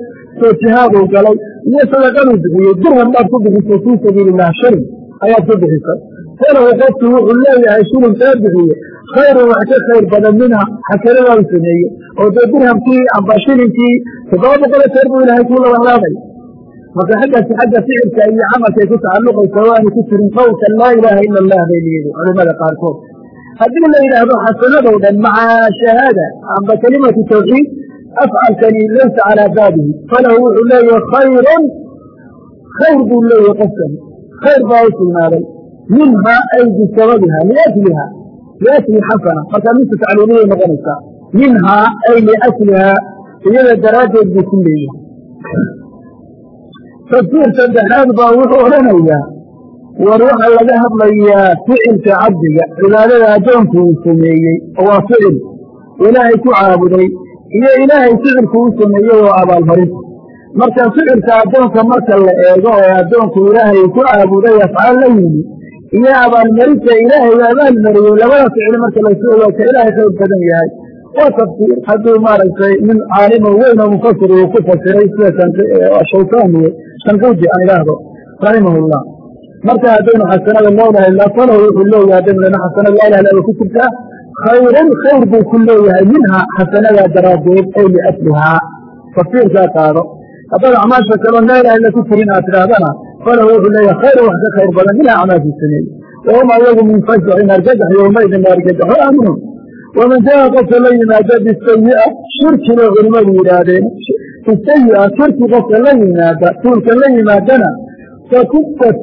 soo jihaaduu galay iyo sadaqaduu bixiyey dirham baad ku bixisay fii sabiili illah shilin ayaad ku bixisay falahu qofku wuxuu leeyahay shilin kaa bixiye khayrun wax ka khayr badan minha xasanadaa u sameeye oo dee dirhamkii amba shilinkii toddoba boqolo jeer buu ilaahay kuu labanlaabay marka xaggaasi xagga ficilka iyo camalkay ku tacalluqaysa waanu ku jirin qowlka laa ilaaha ila allah bay leeyihi culimada qaarkood. Haddii la yidhaahdo xasanadow dhan maca shahaada amba kelimatu tawxiid afcalkani laysa calaa baabihi falahu wuxuu leeyahay khayrun khayr buu leeyahay qofkani khayr baa u sugnaaday minha ay bisababiha liajliha liajli xasana marka minta tacliiliyay noqonaysaa minhaa ay liajliha iyada daraaddeed buu ku leeyahay tafsiir saddexaad baa wuxuu odhanayaa war waxaa laga hadlayaa ficilka cabdiga cibaadada addoonku uu sameeyey oo waa ficil ilaahay ku caabuday iyo ilaahay ficilku u sameeyey oo abaalmarinta marka ficilka addoonka marka la eego oo addoonku ilaahay ku caabuday afcaal la yimi iyo abaalmarinta ilaahay abaalmariyey labada ficil marka laysu eego ka ilaahay khayr badan yahay. Waa tafsiir hadduu maaragtay nin caalimo weyn oo mufasir uu ku fasiray sida shawkaniye shanquuji aan idhaahdo raximahullah marka haddaynu xasanada loo lahay lafalahu wuxuu leeyahay haddaynu lena xasanada illa way ku khayrun khayr buu ku leeyahay minha xasanadaa daraaddeed ay liaslihaa tafsiirkaa qaado haddaad acmaasha kaloo laa ilaha ku jirin aad tidhaahdana falahu wuxuu leeyahay khayr wax ka khayr badan minha acmaashii sameeyey wahum ayagu min fasacin argagax yowmaydin argagaxo aaminun waman jaa qofka la yimaada bisayi'a shirki bay culimmadu yidhaahdeen bisayi'a shirki qofka la yimaada tuulka la yimaadana fakufat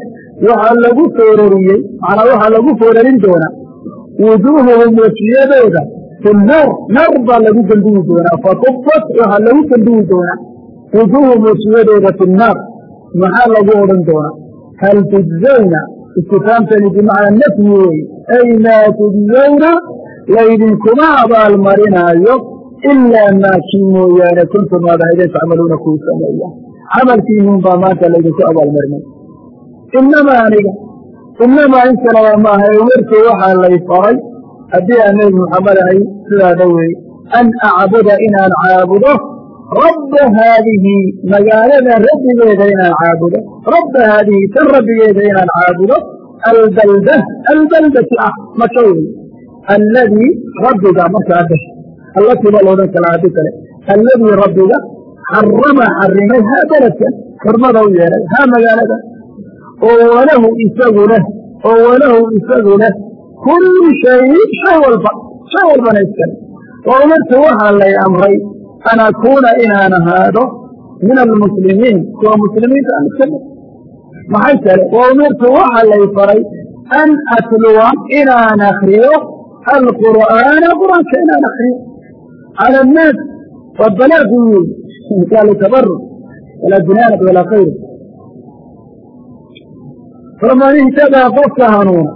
waxaa lagu foorariyey macnaa waxaa lagu foorarin doonaa wujuuhuhum wejiyadooda fi naar naar baa lagu dembiyi doonaa. Fakufat waxaa lagu dembiyi doonaa. Wujuuhum wejiyadooda fi naar. Maxaa lagu odhan doonaa. Hal tujzawna? Istifaamtani bimacnaa nafyi weeye ay maa tujzawna? Laydinkuma abaalmarinaayo ilaa maakii mooyaane kuntum aad ahaydeen tacmaluuna kuu sameeya. Camalkiinuun baa maanta laydinku abaalmarinay. Inamaa aniga inamaa in kalaba maaha ee werkey waxaa lay faray haddii aan nebi muxamed ahay sidaada weeye an acbuda inaan caabudo rabba haadihi magaalada rabbigeeda inaan caabudo rabba haadihi tan rabbigeeda inaan caabudo albalda albaldati ah maka wey alladii rabbiga markaa gasha allatii baa loodhan kalaa haddi kale alladii rabbiga xarama xarimay haa beledkan xurmada u yeelay haa magaalada oo walahu isagu leh oo walahu isagu leh. Kullu shayin shay walba shay walbana iskale wa umirtu waxaa lay amray an akuuna inaan ahaado min almuslimiin. Kuwa muslimiinta aan iska mid maxay kale wa umirtu waxaa lay faray an atluwa inaan akriyo alqur'aana qur'aanka inaan akriyo cala annaas waa balaaqi wey yaa litabaruk walaa dinaanat walaa khayr faman ihtadaa qofka hanuuna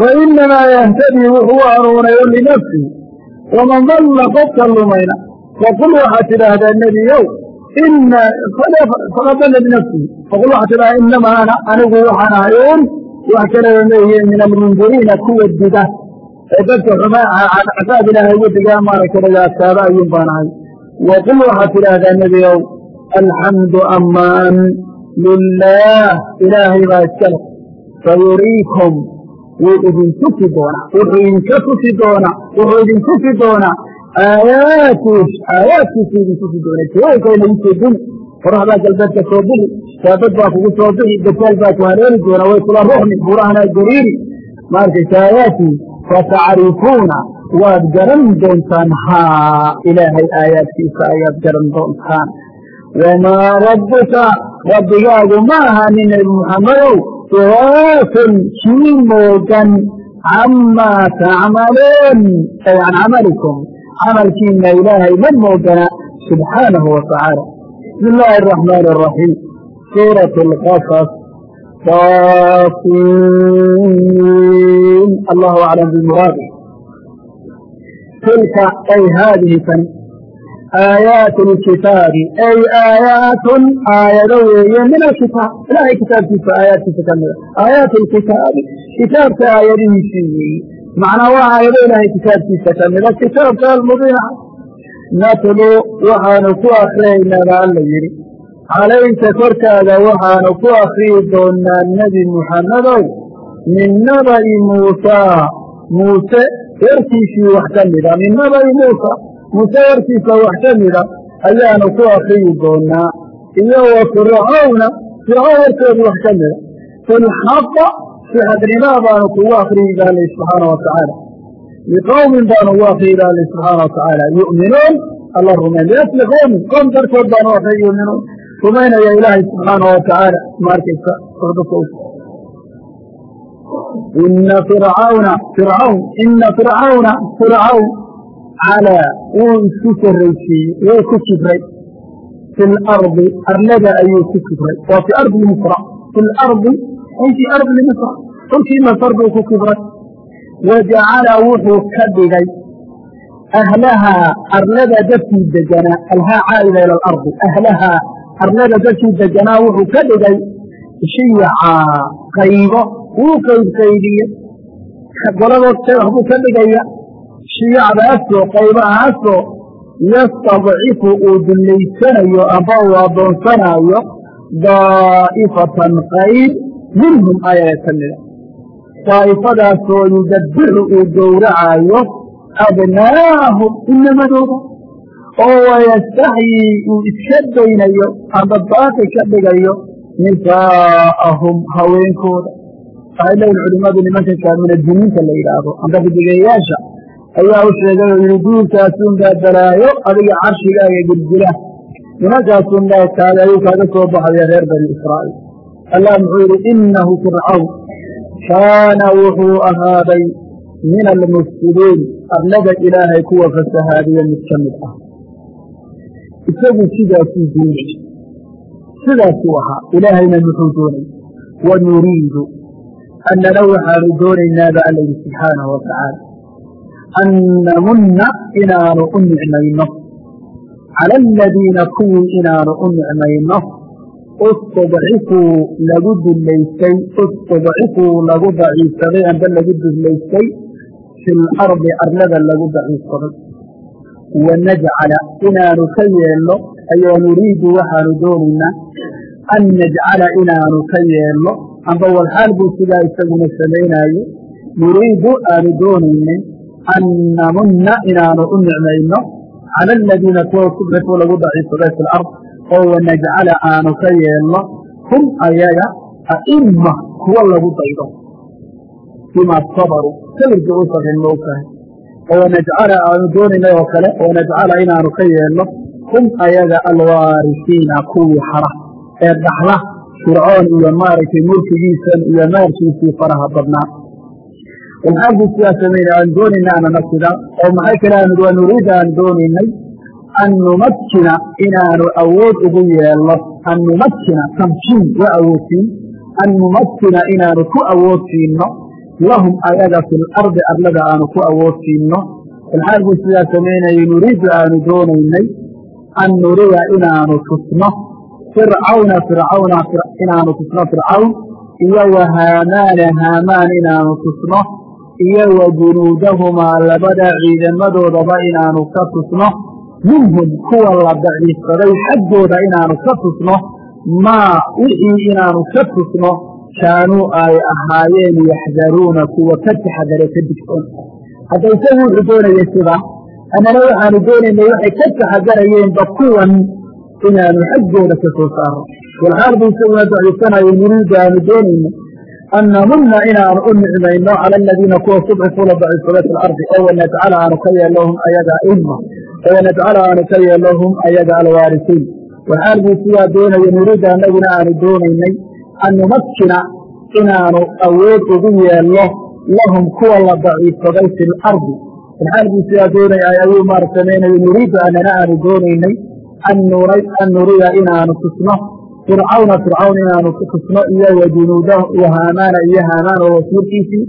fainamaa yahtadii wuxuu hanuunayo linafsihi waman dalla qofka lumayna faqul waxaad tidhaahdaa nebiyow faqad dalla binafsihi faqul waxaad tidhahdaa inamaa ana anigu waxaan ahay un wax kaleba meeye min almundiriina kuwa diga ee dadka xumaa cadaab ilaahay ugu digaa maaragta dhagaadkaada ayuun baan ahay waqul waxaad tidhaahdaa nebiyow alxamdu amaan lilaah ilaahay baa iskale sayuriikum wuu idin tusi doonaa wuxuu idinka tusi doonaa wuxuu idin tusi doonaa aayaatiis aayaadkiisu idin tusi doona jawayka inagu soo duni qoraxdaa galbeedka soo bixi saabad baa kugu soo bixi dajaal baa ku haleeli doona way kula ruxmi burahanaa gariiri maarkaysa aayaatii fatacrifuuna waad garan doontaan haa ilaahay aayaadkiisa ayaad garan doontaan wamaa rabbuka rabbigaagu ma ahaanin nebi muxammadow siwaafun kii moogan camaa tacmaluun ay can camalikum camalkiina ilaahay ma moogana subxaanahu wa tacaala bismi illaahi araxmaani araxiim suurat alqasas saasiin allahu aclam bimuraadi tilka ay haadihi tani aayaat lkitaabi ay aayaatun aayado weeye min alkitaab ilahay kitaabkiisa aayaadkiisa ka mida aayaat lkitaabi kitaabka aayadihiisii weeye macnaa waa aayado ilaahay kitaabkiisa ka mida kitaabka almubiina natlu waxaanu ku akrinaynaa ba alla yidhi calayka korkaada waxaanu ku akriyi doonaa nebi muxammedow min naba'i muusaa muuse warkiisii wax ka mida min naba'i muusa muuse warkiisa wax ka mida ayaanu ku akriyi doonaa iyo wa fircawna fircawn warkoodu wax ka mida filxaqa si xaqnimaa baanu kugu akriyi ba alla subxaana wa liqowmin baanu ugu akriyi ba alla subxaana wa tacaala yu'minuun alla rumayn liasli qowmin qowm darkood baanu akriyi yu'minuun. Rumaynaya ilaahay subxaana wa tacaala ma ina fircawna fircawn ina fircawna fircawn calaa wuu isku sarraysiiyey wuu ku kibray fi lardi arlada ayuu ku kibray waa fi ardi misra fi ay fii ardi misra dhulkii masar buu ku kibray wajacala wuxuu ka dhigay ahlahaa arlada dadkii deganaa alhaa caa'ida ila alardi ahlahaa arlada dadkii deganaa wuxuu ka dhigay shiyacaa qaybo wuu qaybqaybiyey goladood waxbuu ka dhigaya shiyacdaasoo qaybahaasoo yastadcifu uu dullaysanayo amba uu addoonsanayo daa'ifatan qayb minhum ayaga ka mida daa'ifadaasoo yudabbiru uu gowracayo abnaahum inamadooda oo wayastaxyii uu iska daynayo amba baaqi ka dhigayo nisaa'ahum haweenkooda. Waxay leeyihiin culimmadu nimanka kaaminadiniinta la yidhaahdo amba bidigayaasha ayaa u sheegay oo yihi duulkaasunbaa balaayo adiga carshigaaga gilgila nimankaasunbaa kaada ayuu kaaga soo baxaya reer bani israa'iil. Allah muxuu yidhi inahu fircawn kaana wuxuu ahaaday min almufsidiin arlada ilaahay kuwa fasahaadiya mid ka mid ah. Isagu sidaasuu doonay. Sidaasuu ahaa. Ilaahayna muxuu doonay wanuriidu annana waxaanu doonaynaa alla yidhi subxaanahu wa tacaala an namunna inaanu u nicmayno cala aladiina kuwii inaanu u nicmayno istudcifuu lagu dullaystay istudcifuu lagu daciifsaday amba lagu dullaystay fi lardi arlada lagu daciifsaday wanajcala inaanu ka yeelno ayaa nuriidu waxaanu doonaynaa an najcala inaanu ka yeelno amba walxaal buu sidaa isaguna samaynaaye nuriidu aanu doonaynay an namunna inaanu u nicmayno cala aladiina kuwa kufrifuu lagu daciifsaday fi lard oo wanajcala aanu ka yeelno hum ayaga a'ima kuwa lagu daydo bimaa sabaruu sabirkii u sabrin ma ogtahay oo wanajcala aanu doonaynay oo kale wanajcala inaanu ka yeelno hum ayaga alwaarisiina kuwii hara ee dhaxla fircoon iyo maaragtay mulkigiisan iyo maalkiisii faraha badnaa waxaan buu sidaa samaynay aan doonayna anana sida oo maxay kale aanu waa nuriida aan doonaynay an numakkina inaanu awood ugu yeelno an numakkina tamkiin waa awoodsiin an numakkina inaanu ku awoodsiinno lahum ayaga fi lardi arlada aanu ku awoodsiinno walxaal buu sidaa samaynayay nuriidu aanu doonaynay an nuriya inaanu tusno fircawna fircawna inaanu tusno fircawn iyo wa haamaana haamaan inaanu tusno iyo wa junuudahumaa labada ciidamadoodaba inaanu ka tusno. Minhum kuwa la daciifsaday xaggooda inaanu ka tusno. Maa wixii inaanu ka tusno kaanuu ay ahaayeen yaxdaruuna kuwa ka taxadare ka digsoon hadda isagu wuxuu doonayay sidaa annana waxaanu doonaynay waxay ka taxadarayeenba kuwan inaanu xaggooda ka soo saaro. Walxaal buu isaguna daciifsanayo nuriidu aanu doonayna an namunna inaanu u nicmayno cala aladiina kuwa subxifuu la daciifsaday fi lardi oo wanajcala aanu ka yeelno hum ayaga ima oo wanajcala aanu ka yeelno hum ayaga alwaarisiin walxaal buu sidaa doonaya nuriidu annaguna aanu doonaynay an numakkina inaanu awood ugu yeelno lahum kuwa la daciifsaday fi lardi walxaal buu sidaa doonaya ayuu maar samaynayo nuriidu annana aanu doonaynay an nuriya inaanu tusno fircawna fircawn inaanu ku tusno iyo wa junuudah wa haamaana iyo haamaan oo wasiirkiisii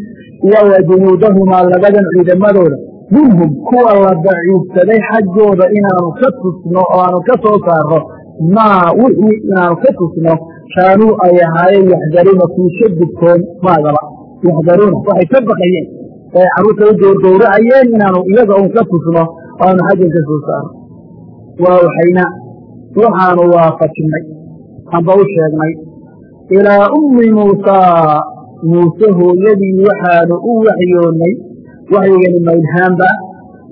iyo wa junuudahumaa labadan ciidamadooda. Minhum kuwa la daciifsaday xaggooda inaanu ka tusno oo aanu ka soo saaro maa wixii inaanu ka tusno kaanuu ay ahaayeen yaxdaruuna kii ka digtoon maagaba. Yaxdaruuna waxay ka baqayeen ee carruurta u gowrgowracayeen inaanu iyaga un ka tusno oo aanu xaggan ka soo saaro waa waxayna waxaanu waafajinnay amba u sheegnay. Ilaa ummi muusaa muuse hooyadii waxaanu u waxyoonnay waxyigani maydhaanba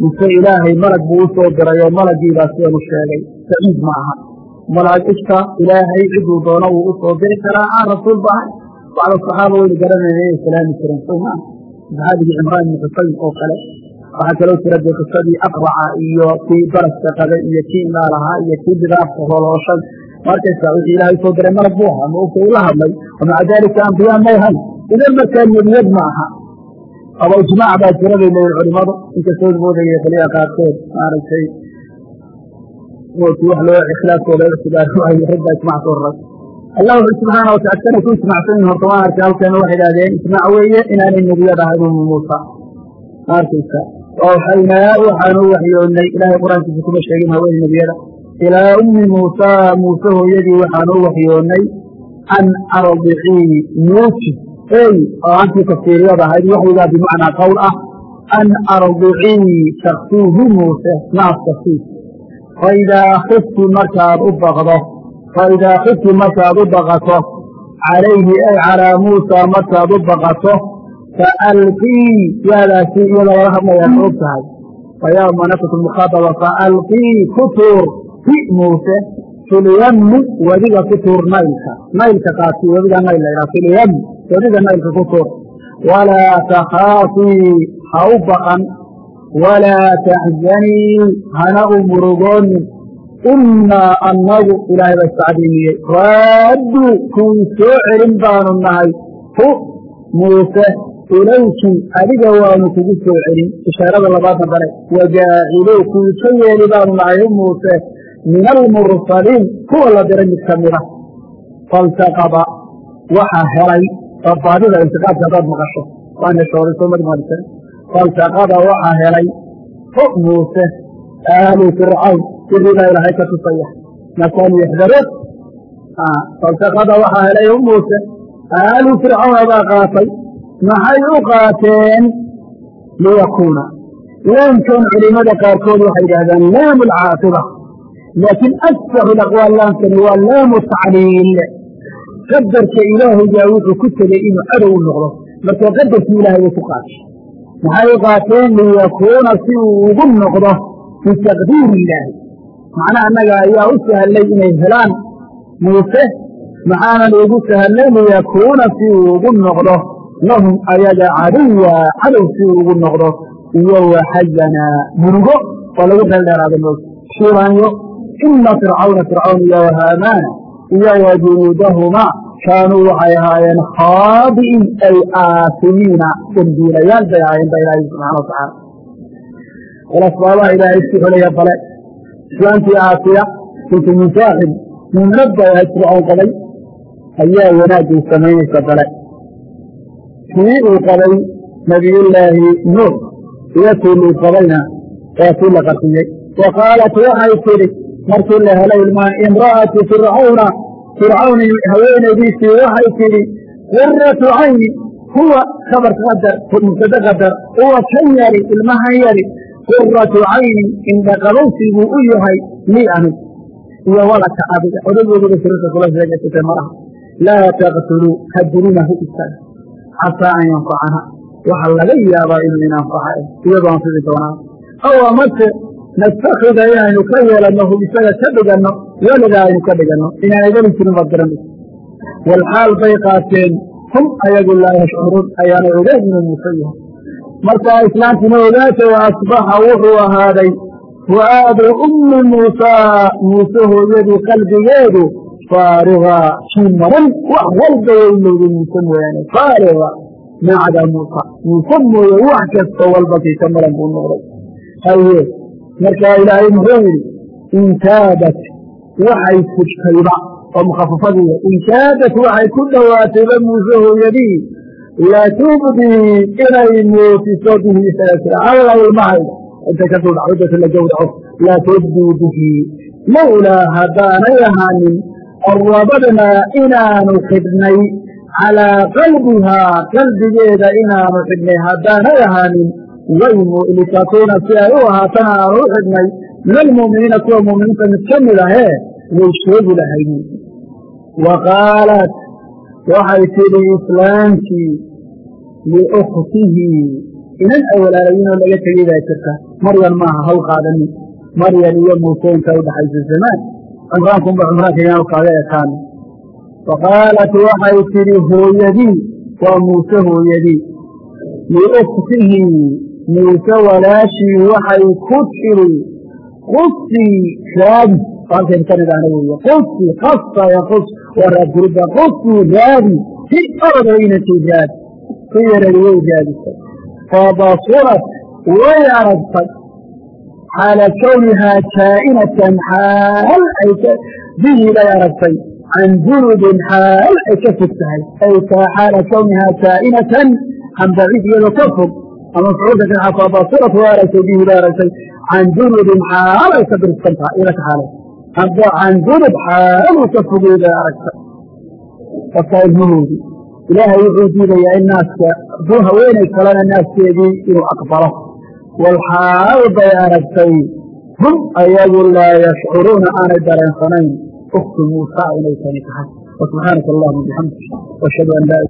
mise ilaahay malag buu u soo diray oo malaggiibaa sianu sheegay. Saciid ma aha. Malaa'igta ilaahay ciduu doono wuu u soo diri karaa aan rasuul ba ahay. Bacda saxaaba waynu garanayna inay salaami jireen soma saxaabigii cimraan ibni xusayn oo kale waxaa kaloo jira dee qisadii aqraca iyo kii baraska qabay iyo kii ilaalahaa iyo kii bidaafka holooshan markaysa wixii ilaahay soo diray malab buu ahaa ma ogta ula hadlay wamaca daalika ambiyaa may ahayn idan markaa nebiyad ma aha. Aba ijmaac baa jira bay leeyihiin culimadu inkastoo moodaya qoliya qaarkood maaragtay wax loo khilaafkooda ictibaar waayo ijmac soo raray. Allah wuxuu subxaana watacala kana ku ijmacsan horta waan arkay halkeena waxay idhahdeen ijmaac weeye inaanay nebiyad ahayn umu muusa. Ma arkaysa waxaynaa waxaanu waxyoonnay ilaahay qur'aankiisa kuma sheegin haweeney nebiyada ilaa ummi muusaa muuse hooyadii waxaanu u waxyoonnay an ardicii nuuji ey oo antii tafsiiriyada ahayd waxyigaa bimacnaa qowl ah. An ardicii taksiihi muuse naaska sii faidaa khifti markaad u baqdo faidaa khifti markaad u baqato calayhi ay calaa muusaa markaad u baqato faalqii yaadaasi iyada laga hadlayaa ma og tahay. Fayaa manafat mukhaadaba faalqii ku tuur fi muuse filyammi wadiga ku tuur naylka. Naylka qaati wadiga nayl la ydhaha filyam wadiga naylka ku tuur. Walaa takhaafii ha u baqan. Walaa taxzanii hana u murugoonin innaa annagu ilaahay baa istacdiimiyey raaddu kuwii soo celin baanu nahay. Hu muuse ilayki adiga waanu kugu soo celin. Ishaarada labaadna dare wajaacilow kuwii ka yeeli baanu nahay hu muuse min almursaliin kuwa la diray mid ka mida faltaqaba waxa helay baadida iltiqaadka haddaad maqasho waan heshooday soo marmarisa faltaqaba waxa helay muuse aalu fircawn wixii baa ilaahay ka tusaya maakaanuu yaxdaruun faltaqada waxaa helay muuse aalu fircawna baa qaatay maxay u qaateen liyakuuna laamkan culimada qaarkood waxay yidhahdaan laamu alcaaqiba laakiin aksaru aqwaal laamkani waa laamu tacliil qadarka ilaahayaa wuxuu ku tegey inuu cadow noqdo marka qadarkii ilahay way ku qaatay maxay u qaateen liyakuuna si uu ugu noqdo bitaqdiiri illaahi macnaha annaga ayaa u sahallay inay helaan muuse maxaanan ugu sahallay liyakuuna si uu ugu noqdo lahum ayaga caduwa cadow si uu ugu noqdo iyo waxazana murugo oo lagu dheeldheeraada moog shiranyo ina fircawna fircawn iyo wahaamaana iyo wa junuudahuma kaanuu waxay ahaayeen khaadi'in ay aasimiina dembiilayaal bay ahaayeen ba ilaahay subxana watacaala walasbaabaha ilaahay isku xulaya bale islaantii aasiya bintu musaaxib muminad bay ahayd fircawn qabay ayaa wanaagay samaynaysa bale kii uu qabay nabiyullaahi nuux iyo kii luu qabayna waa kii la qarxiyey wa waxay tidhi markii la helay ilmaa imra'atu fircawna fircawn haweenaydiisii waxay tidhi quratu cayni huwa kabar qadar mubtada qadar huwa kan yari ilmahan yari quratu caynin indhaqabowsi buu u yahay lii anig iyo walaka adiga. Odageediba sirarka kula sheegaysatay malaha laa taqtuluu ha dilinahu isaga casaa an yanfacana waxaa laga yaabaa inuu in anfaca iyadoo anfici doonaa. Aw amase nastakida inaynu ka yeelanno hu isaga ka dhiganno weligaa aynu ka dhiganno inaanay heli jirin baad walxaal bay qaateen hum ayagu laa yashcuruun ayaana ogeyn inuu muuse yahay markaa islaantina ogaata wa asbaxa wuxuu ahaaday fu'aadu ummi muusaa muuse hooyadii qalbigeedu faariga kii maran wax walba waylowday muuse mooyaane faariga macda muusa muuse mooye wax kasta walba kii ka maran buu noqday haye markaa ilaahay muxuu yidhi intaadat waxay fujtayba oo mukhafafadiiya intaadat waxay ku dhowaatayba muuse hooyadii latubdii inay muujiso bihi alla ilmahayda intay ka duudhacudata la gowraco latubdii bihi lowlaa haddaanay ahaanin qarabadnaa inaanu xidhnay calaa qalbihaa qalbigeeda inaanu xidhnay haddaanay ahaanin waymu litakuuna si ay u ahaatana aanu u xidhnay min almu'miniina kuwa mu'miniinta mid ka mid ahee way sheegi lahayd wa qaalat waxay tidhi islaamkii liukhtihi inan ay walaalayiin oo laga tegey baa jirta. Maryan maaha haw qaadanin maryan iyo muuse inta udhaxaysa zamaan cumraankunba cumraanka inaan kaaga ekaano wa qaalat waxay tidhi hooyadii waa muuse hooyadii. Liukhtihi muuse walaashii waxay ku tidhi qusii raadi. Halkan ka nidhaahna weeye qusii kasa yaqus waa raadgurida qusii raadi si orada inantay raadi. Ku yaradi way raadisay. Fabasurat way aragtay xaala kawnihaa kaa'inatan xaal ay bihii bay aragtay can junubin xaal ay ka fog tahay. Ay xaala kawnihaa kaa'inatan can baciid iyadoo ka fog ama mafcuulka ka fabasurat way aragtay bihii bay aragtay can junubin xaal ay ka dirsan tahay ila ka xaalay hadda can junub xaaluu ka fogey bay wakaa ilmahoodii ilaahay wuxuu diidayaa in naaska duu haweenay kalena naaskeedii inuu aqbalo walxaal bay aragtay hum ayagu laa yashcuruuna aanay dareensanayn uktu muusa inay tani tahay wasubxaanaka allahuma bixamdik washhadu an laa